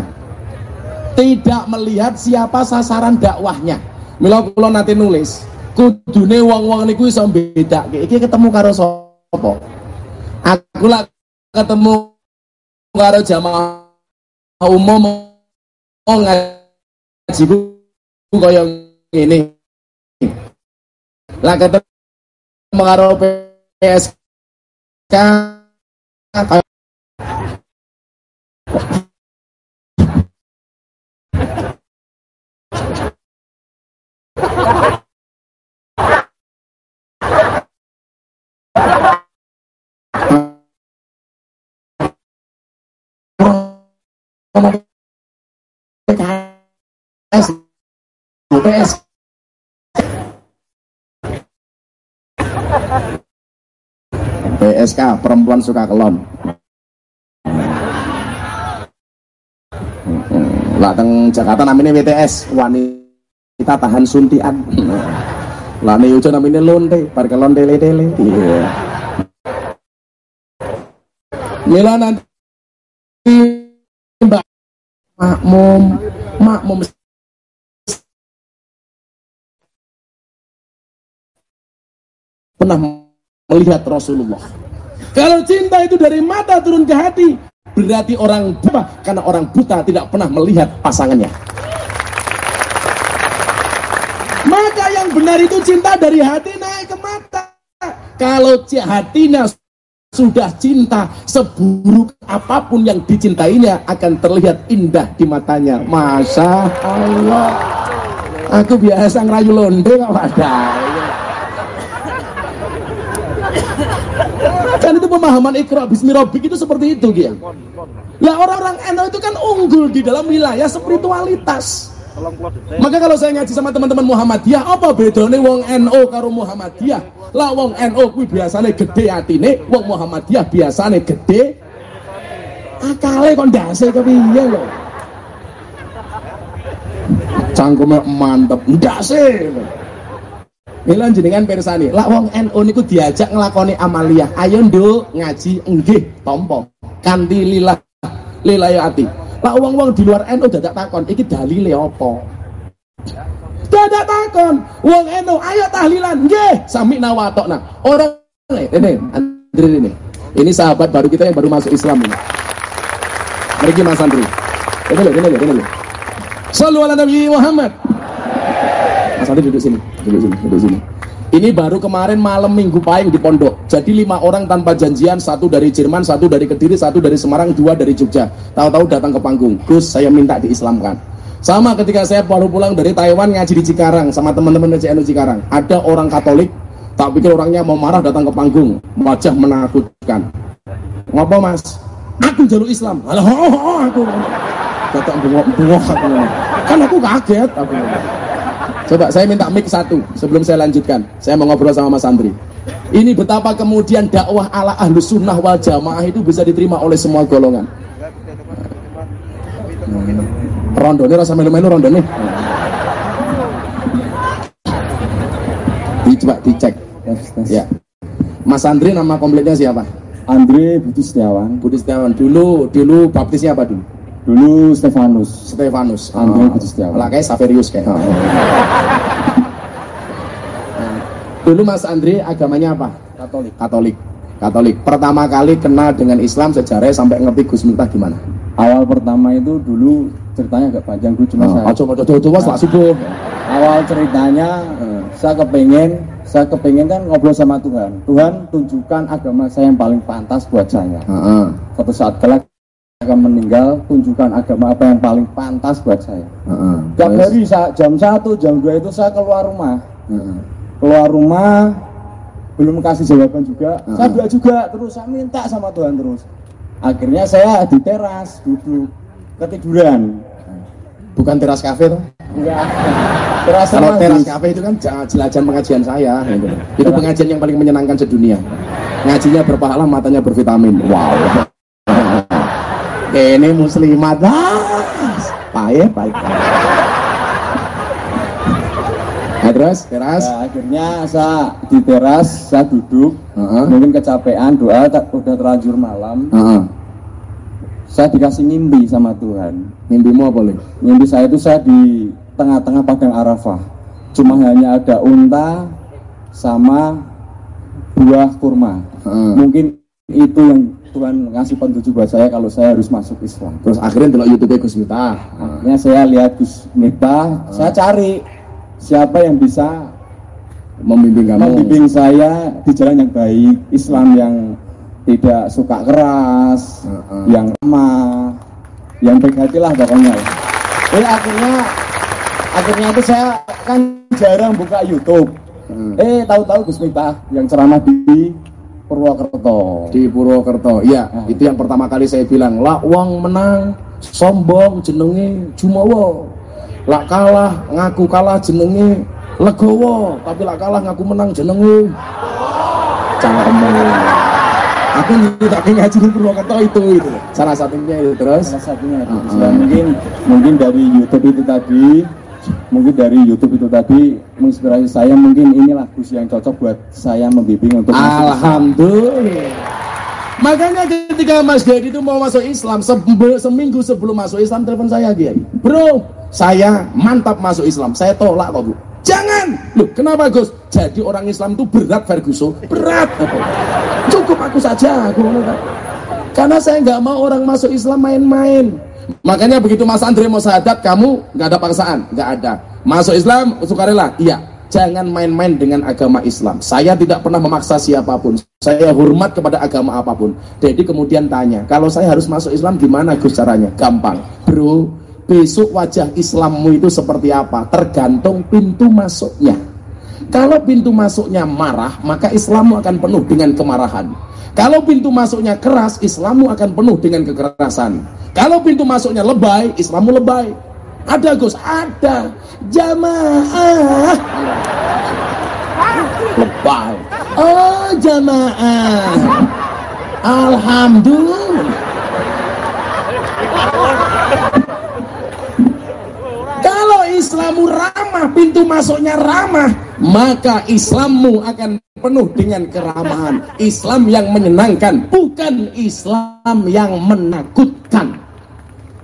Tidak melihat siapa sasaran dakwahnya. Mila kula nanti nulis, kudune wong-wong niku iso bedake. Iki ketemu karo sapa? Aku lah ketemu karo jamaah umum mau ngaji ku kaya ngene. Lah ketemu karo PSK PS PSK perempuan suka kelon. Lah teng Jakarta namanya WTS wanita tahan suntian. Lah nih ujo namanya lonte par kelon tele tele iya Mila nanti mbak makmum makmum pernah melihat Rasulullah. Kalau cinta itu dari mata turun ke hati berarti orang buta karena orang buta tidak pernah melihat pasangannya. Maka yang benar itu cinta dari hati naik ke mata. Kalau hatinya sudah cinta seburuk apa pun yang dicintainya akan terlihat indah di matanya. Masya Allah. Aku biasa ngerayu londe kok ada kan itu pemahaman ikra bismirobik itu seperti itu Gia. Lah orang-orang NU itu kan unggul di dalam wilayah spiritualitas. Maka kalau saya ngaji sama teman-teman Muhammadiyah, apa bedanya wong NU karo Muhammadiyah? Lah wong NU kuwi biasane gede atine, wong Muhammadiyah biasane gede akale kok ndase kepiye lho. Cangkume mantep ndase. Mila jenengan persani, lah wong NU niku diajak nglakoni amaliyah. Ayo nduk ngaji enggih tompo. Kanthi lillah lilayati. Lah wong-wong di luar NU dadak takon, iki dalile apa? Dadak takon, wong NU ayo tahlilan. Nggih, sami nawatokna. Orang ini, Andri ini. Ini sahabat baru kita yang baru masuk Islam ini. Pergi Mas Andri. Ini loh, ini loh, ini loh. Sallu ala Nabi Muhammad. Mas Andri duduk sini, duduk sini, duduk sini. Ini baru kemarin malam minggu pahing di pondok. Jadi lima orang tanpa janjian, satu dari Jerman, satu dari Kediri, satu dari Semarang, dua dari Jogja. Tahu-tahu datang ke panggung. Gus, saya minta diislamkan. Sama ketika saya baru pulang dari Taiwan ngaji di Cikarang sama teman-teman CNU Cikarang. Ada orang Katolik, tak pikir orangnya mau marah datang ke panggung. Wajah menakutkan. Ngapa mas? Aku jalur Islam. Alah, oh, oh, oh, aku. Datang bengok-bengok aku. Kan aku kaget. Aku. Coba saya minta mic satu sebelum saya lanjutkan. Saya mau ngobrol sama Mas Andri. Ini betapa kemudian dakwah ala ahlus sunnah wal jamaah itu bisa diterima oleh semua golongan. Rondo ini rasa melu-melu rondo nih. Coba dicek. Ya. Mas Andri nama komplitnya siapa? Andre Budi Setiawan. Budi Setiawan. Dulu dulu baptisnya apa dulu? Dulu Stefanus. Stefanus. Andre Oh. Budi Setiawan. Lah kayak Saverius kayak. Nah, Dulu Mas Andre agamanya apa? Katolik. Katolik. Katolik. Pertama kali kenal dengan Islam sejarah sampai ngerti Gus Miftah gimana? Awal pertama itu dulu ceritanya agak panjang dulu cuma saya. Oh, coba coba coba subuh. Awal ceritanya eh, saya kepengen saya kepengen kan ngobrol sama Tuhan. Tuhan tunjukkan agama saya yang paling pantas buat saya. Heeh. Suatu saat kelak akan meninggal, tunjukkan agama apa yang paling pantas buat saya. Tiap hari sa- jam 1, jam 2 itu saya keluar rumah. Heeh. Keluar rumah belum kasih jawaban juga. Hmm. Saya doa juga terus saya minta sama Tuhan terus. Akhirnya saya di teras duduk ketiduran. Bukan teras kafe tuh. Enggak. Teras Kalau teras kafe itu kan ja- jelajan pengajian saya. gitu. Itu pengajian yang paling menyenangkan sedunia. Ngajinya berpahala, matanya bervitamin. Wow. Ini muslimat. Ah, Baik, baik. Nah, terus teras. Nah, akhirnya saya di teras, saya duduk, Heeh. mungkin kecapean, doa tak udah terlanjur malam. Heeh. Saya dikasih mimpi sama Tuhan. Mimpimu apa, Lin? Mimpi saya itu saya di tengah-tengah padang Arafah. Cuma hanya ada unta sama buah kurma. Heeh. Mungkin itu yang Tuhan ngasih petunjuk buat saya kalau saya harus masuk Islam. Terus akhirnya delok YouTube Gus Miftah. Akhirnya saya lihat Gus Miftah, saya cari siapa yang bisa Membimbing kamu. membimbing saya di jalan yang baik, Islam yang tidak suka keras, Heeh. yang ramah, yang baik hati lah pokoknya. Eh akhirnya akhirnya itu saya kan jarang buka YouTube. Heeh. Eh tahu-tahu Gus Miftah yang ceramah di Purwokerto. di Purwokerto. Iya, Ah. itu yang pertama kali saya bilang, lah uang menang, sombong jenenge Jumawa. Lak kalah, ngaku kalah jenenge Legowo, tapi lak kalah ngaku menang jenenge Cangkemmu. Aku tak ngaji di Purwokerto itu itu. Salah satunya itu terus. Salah satunya itu. Ah, Ya, ah. mungkin mungkin dari YouTube itu tadi mungkin dari YouTube itu tadi menginspirasi saya mungkin inilah Gus yang cocok buat saya membimbing untuk. Alhamdulillah. Makanya ketika Mas Dedi itu mau masuk Islam sembe- seminggu sebelum masuk Islam telepon saya Kiai. Bro, saya mantap masuk Islam. Saya tolak kok, Bu. Jangan. Loh, kenapa Gus? Jadi orang Islam itu berat Ferguson. Berat. Cukup aku saja aku. Karena saya nggak mau orang masuk Islam main-main. Makanya begitu Mas Andre mau syahadat, kamu nggak ada paksaan, nggak ada. Masuk Islam sukarela, iya. Jangan main-main dengan agama Islam. Saya tidak pernah memaksa siapa pun. Saya hormat kepada agama apa pun. Jadi kemudian tanya, kalau saya harus masuk Islam gimana Gus caranya? Gampang, bro. Besok wajah Islammu itu seperti apa? Tergantung pintu masuknya. Kalau pintu masuknya marah, maka Islammu akan penuh dengan kemarahan. Kalau pintu masuknya keras, Islammu akan penuh dengan kekerasan. Kalau pintu masuknya lebay, Islammu lebay. Ada Gus, ada. Jamaah. Lebay. Oh, jamaah. Alhamdulillah. Kalau Islammu ramah, pintu masuknya ramah, maka Islammu akan penuh dengan keramahan. Islam yang menyenangkan, bukan Islam yang menakutkan.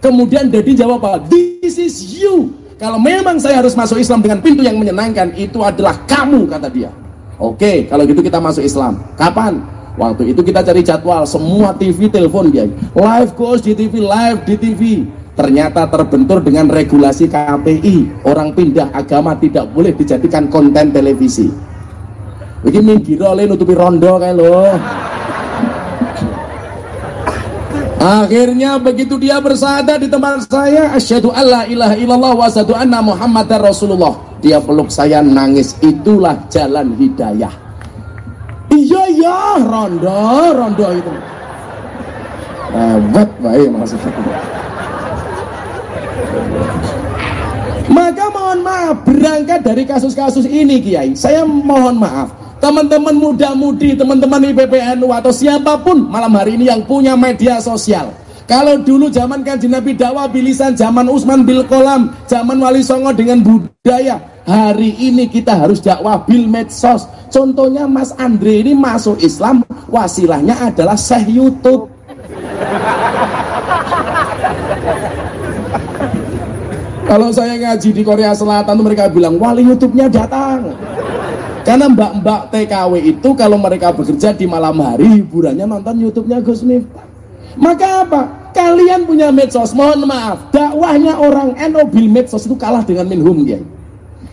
Kemudian Dedi jawab apa? This is you. Kalau memang saya harus masuk Islam dengan pintu yang menyenangkan, itu adalah kamu, kata dia. Oke, kalau gitu kita masuk Islam. Kapan? Waktu itu kita cari jadwal, semua TV telepon dia. Live course di TV, live di TV. Ternyata terbentur dengan regulasi KPI. Orang pindah agama tidak boleh dijadikan konten televisi. Ini minggir oleh nutupi rondo kayak lo. Akhirnya begitu dia bersada di tempat saya, asyhadu alla ilaha illallah wa asyhadu anna muhammadar rasulullah. Dia peluk saya nangis, itulah jalan hidayah. Iya ya, rondo, rondo itu. Hebat baik maksudnya. Maka mohon maaf berangkat dari kasus-kasus ini Kiai. Saya mohon maaf teman-teman muda-mudi, teman-teman IPPNU atau siapa pun malam hari ini yang punya media sosial. Kalau dulu zaman kanjeng Nabi dakwah bilisan, zaman Usman bil kolam, zaman Wali Songo dengan budaya. Hari ini kita harus dakwah bil medsos. Contohnya Mas Andre ini masuk Islam, wasilahnya adalah Syekh YouTube. Kalau saya ngaji di Korea Selatan mereka bilang wali YouTube-nya datang. Karena mbak-mbak TKW itu kalau mereka bekerja di malam hari hiburannya nonton YouTube-nya Gus Miftah. Maka apa? Kalian punya medsos, mohon maaf, dakwahnya orang NO Bill medsos itu kalah dengan Minhum ya.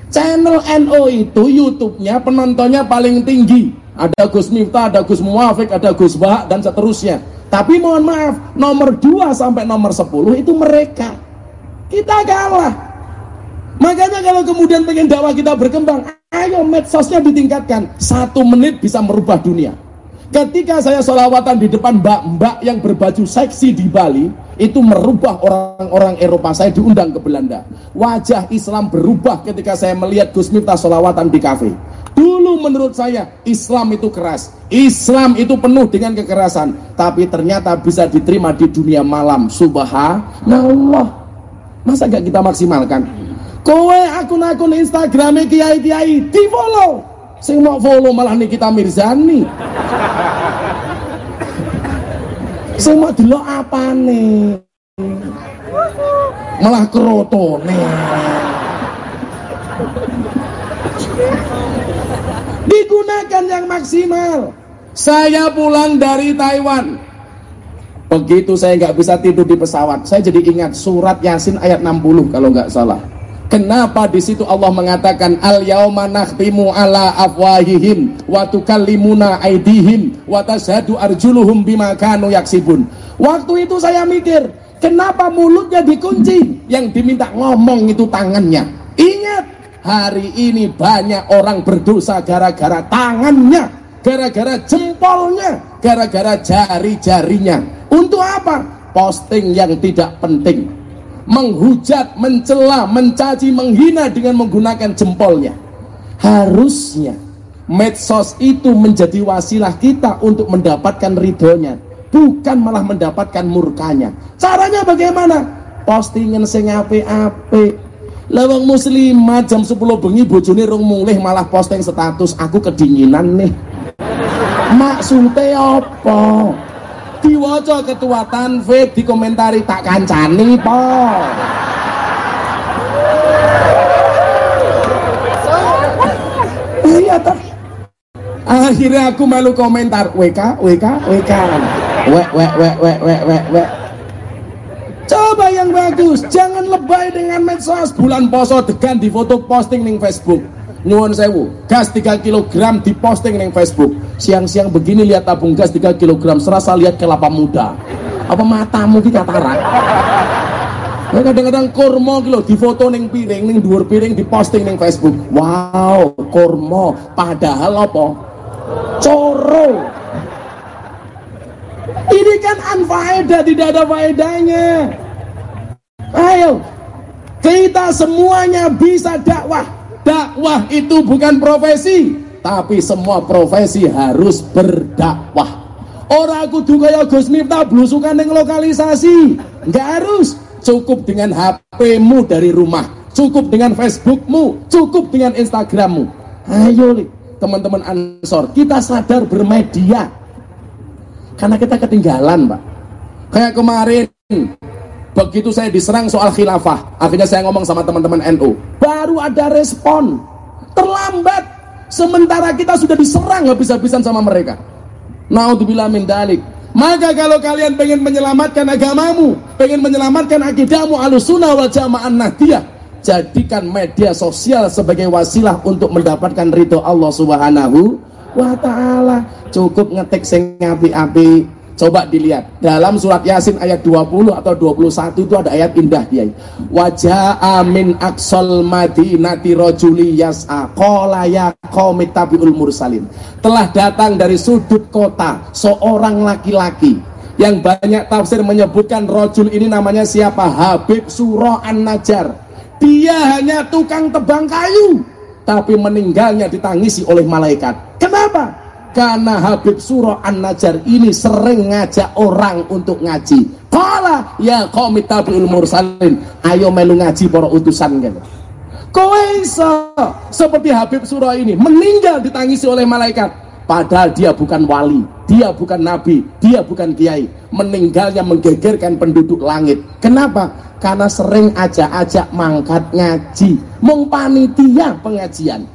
Channel NO itu YouTube-nya penontonnya paling tinggi. Ada Gus Miftah, ada Gus Muafik, ada Gus Bahak dan seterusnya. Tapi mohon maaf, nomor 2 sampai nomor 10 itu mereka. Kita kalah. Makanya kalau kemudian pengen dakwah kita berkembang, Ayo medsosnya ditingkatkan. Satu menit bisa merubah dunia. Ketika saya sholawatan di depan mbak-mbak yang berbaju seksi di Bali, itu merubah orang-orang Eropa. Saya diundang ke Belanda. Wajah Islam berubah ketika saya melihat Gus Miftah sholawatan di kafe. Dulu menurut saya Islam itu keras. Islam itu penuh dengan kekerasan. Tapi ternyata bisa diterima di dunia malam. Subhanallah. Masa gak kita maksimalkan? Kowe akun-akun Instagram kiai-kiai di follow. Sing mau follow malah Nikita Mirzani. Sing mau delok nih? Malah kerotone. Digunakan yang maksimal. Saya pulang dari Taiwan. Begitu saya nggak bisa tidur di pesawat, saya jadi ingat surat Yasin ayat 60 kalau nggak salah. Kenapa di situ Allah mengatakan al yauma nakhtimu ala afwahihim wa tukallimuna aydihim wa tashhadu arjuluhum bima kanu yaksibun. Waktu itu saya mikir, kenapa mulutnya dikunci? Yang diminta ngomong itu tangannya. Ingat, hari ini banyak orang berdosa gara-gara tangannya, gara-gara jempolnya, gara-gara jari-jarinya. Untuk apa? Posting yang tidak penting menghujat, mencela, mencaci, menghina dengan menggunakan jempolnya. Harusnya medsos itu menjadi wasilah kita untuk mendapatkan ridhonya, bukan malah mendapatkan murkanya. Caranya bagaimana? Postingan sing apik-apik. Lawang muslimah jam 10 bengi bojone rung mulih malah posting status aku kedinginan nih. Maksudnya apa? Diwaca ketua tanfid dikomentari tak kancani po. Iya toh. Akhirnya aku malu komentar WK WK WK wek wek wek wek wek wek wek. Coba yang bagus jangan lebay dengan medsos. Bulan poso degan di foto posting ning Facebook nyuwun sewu gas 3 kg diposting neng Facebook siang-siang begini lihat tabung gas 3 kg serasa lihat kelapa muda apa matamu kita tarak Ya kadang-kadang kormo gitu di foto neng piring, neng dhuwur piring diposting neng Facebook. Wow, kormo. Padahal apa? Coro. Ini kan anfaedah, tidak ada faedahnya. Ayo, kita semuanya bisa dakwah dakwah itu bukan profesi tapi semua profesi harus berdakwah. Orang kudu kaya Gus Miftah blusukan yang lokalisasi. Nggak harus. Cukup dengan HP-mu dari rumah. Cukup dengan Facebookmu. Cukup dengan Instagrammu. Ayo teman-teman Ansor kita sadar bermedia. Karena kita ketinggalan Pak. Kayak kemarin Begitu saya diserang soal khilafah, akhirnya saya ngomong sama teman-teman NU, baru ada respon. Terlambat. Sementara kita sudah diserang habis-habisan sama mereka. Naudzubillah min dalik. Maka kalau kalian pengen menyelamatkan agamamu, pengen menyelamatkan akidahmu alusuna wal jamaah nahdiyah, jadikan media sosial sebagai wasilah untuk mendapatkan ridho Allah Subhanahu wa taala. Cukup ngetik sing api-api, Coba dilihat dalam surat Yasin ayat 20 atau 21 itu ada ayat indah dia. Wajah amin aksol madinati rojuli yas'a qala ya mursalin. Telah datang dari sudut kota seorang laki-laki yang banyak tafsir menyebutkan rojul ini namanya siapa? Habib Suro An-Najar. Dia hanya tukang tebang kayu tapi meninggalnya ditangisi oleh malaikat. Kenapa? Karena Habib Surah An-Najar ini sering ngajak orang untuk ngaji. Kala ya qaumi tabiul mursalin, ayo melu ngaji para utusan kan. Kowe iso seperti Habib Surah ini meninggal ditangisi oleh malaikat padahal dia bukan wali, dia bukan nabi, dia bukan kiai. Meninggalnya menggegerkan penduduk langit. Kenapa? Karena sering ajak-ajak mangkat ngaji. Mung panitia pengajian.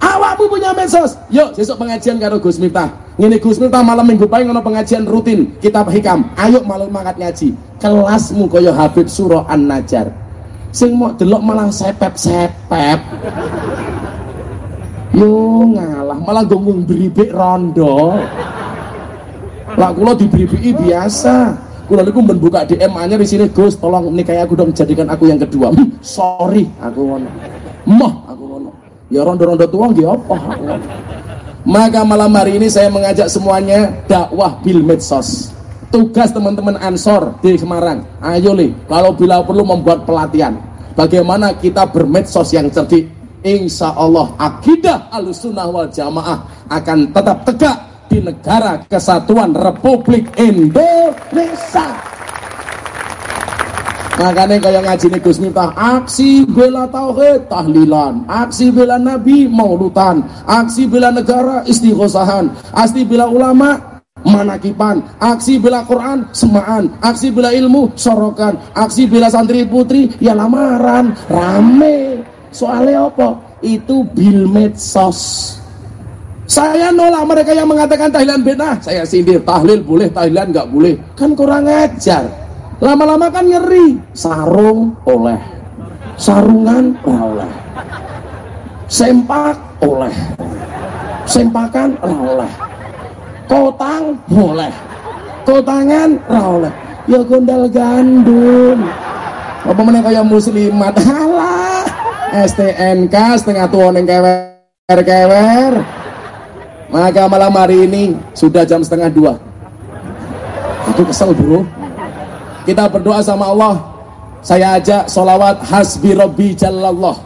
Awakmu punya medsos. Yuk, besok pengajian karo Gus Miftah. Ngene Gus Miftah malam minggu paling ngono pengajian rutin kitab hikam. Ayo malam mangkat ngaji. Kelasmu kaya Habib Surah An-Najjar. Sing mau delok malah sepep-sepep. Yo ngalah malah gongung beribik rondo. Lah kula dibribiki biasa. Kula niku membuka DM anyar di sini Gus, tolong nikahi aku dong jadikan aku yang kedua. Hmm, sorry, aku ngono. Moh. Ya rondo-rondo tua nggih apa? Maka malam hari ini saya mengajak semuanya dakwah bil medsos. Tugas teman-teman Ansor di Semarang. Ayo li, kalau bila perlu membuat pelatihan. Bagaimana kita bermedsos yang cerdik. Insya Allah akidah alusunah wal jamaah akan tetap tegak di negara kesatuan Republik Indonesia. Makanya kayak ngaji nih Gus Miftah aksi bela tauhid tahlilan, aksi bela nabi maulutan, aksi bela negara istighosahan, aksi bela ulama manakipan, aksi bela Quran semaan, aksi bela ilmu sorokan, aksi bela santri putri ya lamaran, rame. Soalnya apa? Itu bil medsos. Saya nolak mereka yang mengatakan tahlilan benar. Saya sindir tahlil boleh, tahlilan nggak boleh. Kan kurang ajar. Lama-lama kan nyeri. Sarung oleh, sarungan oleh, sempak oleh, sempakan oleh, kotang boleh, kotangan oleh. Ya gondal gandum. Apa mana kayak muslimat? Halah. STNK setengah tua neng kewer-kewer. Maka malam hari ini sudah jam setengah dua. Aku kesel bro. Kita berdoa sama Allah. Saya ajak solawat hasbi robbi jallallah.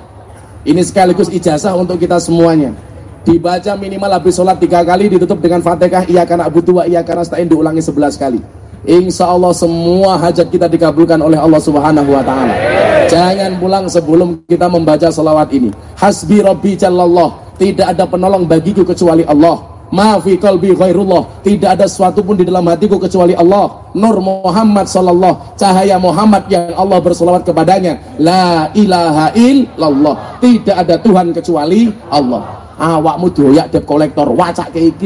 Ini sekaligus ijazah untuk kita semuanya. Dibaca minimal habis sholat tiga kali, ditutup dengan fatihah iya karena butuh iya karena stain diulangi sebelas kali. Insya Allah semua hajat kita dikabulkan oleh Allah Subhanahu Wa Taala. Jangan pulang sebelum kita membaca salawat ini. Hasbi Robbi Jallallah. Tidak ada penolong bagiku kecuali Allah. Maafi kalbi khairullah. Tidak ada sesuatu pun di dalam hatiku kecuali Allah. Nur Muhammad sallallahu. Cahaya Muhammad yang Allah bersolawat kepadanya. La ilaha illallah. Tidak ada Tuhan kecuali Allah. Awakmu doyak dep kolektor. Wacak kayak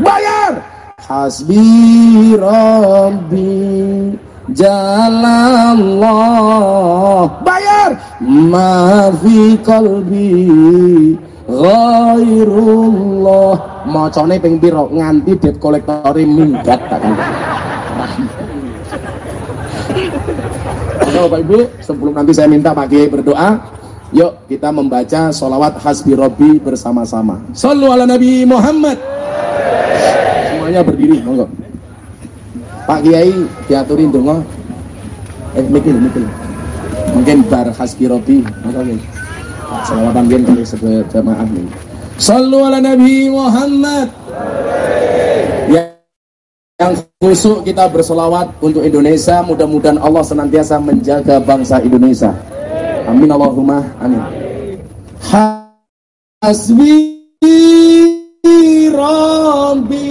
Bayar. Hasbi Rabbi Jalallah Bayar Maafi kalbi ghairullah macane ping pira nganti debt kolektore minggat tak kan Bapak Ibu, sebelum nanti saya minta Pak Kiai berdoa, yuk kita membaca sholawat hasbi bersama-sama. Sallu ala Nabi Muhammad. Semuanya berdiri, monggo. Pak Kiai diaturin dong. Eh, mikir, mikir. Mungkin bar hasbi Robi. Monggo. Salawatan biar kali sebagai jamaah nih. Sallu ala Nabi Muhammad. Ya, yang khusus kita bersolawat untuk Indonesia. Mudah-mudahan Allah senantiasa menjaga bangsa Indonesia. Amin Allahumma amin. Hasbi Rabbi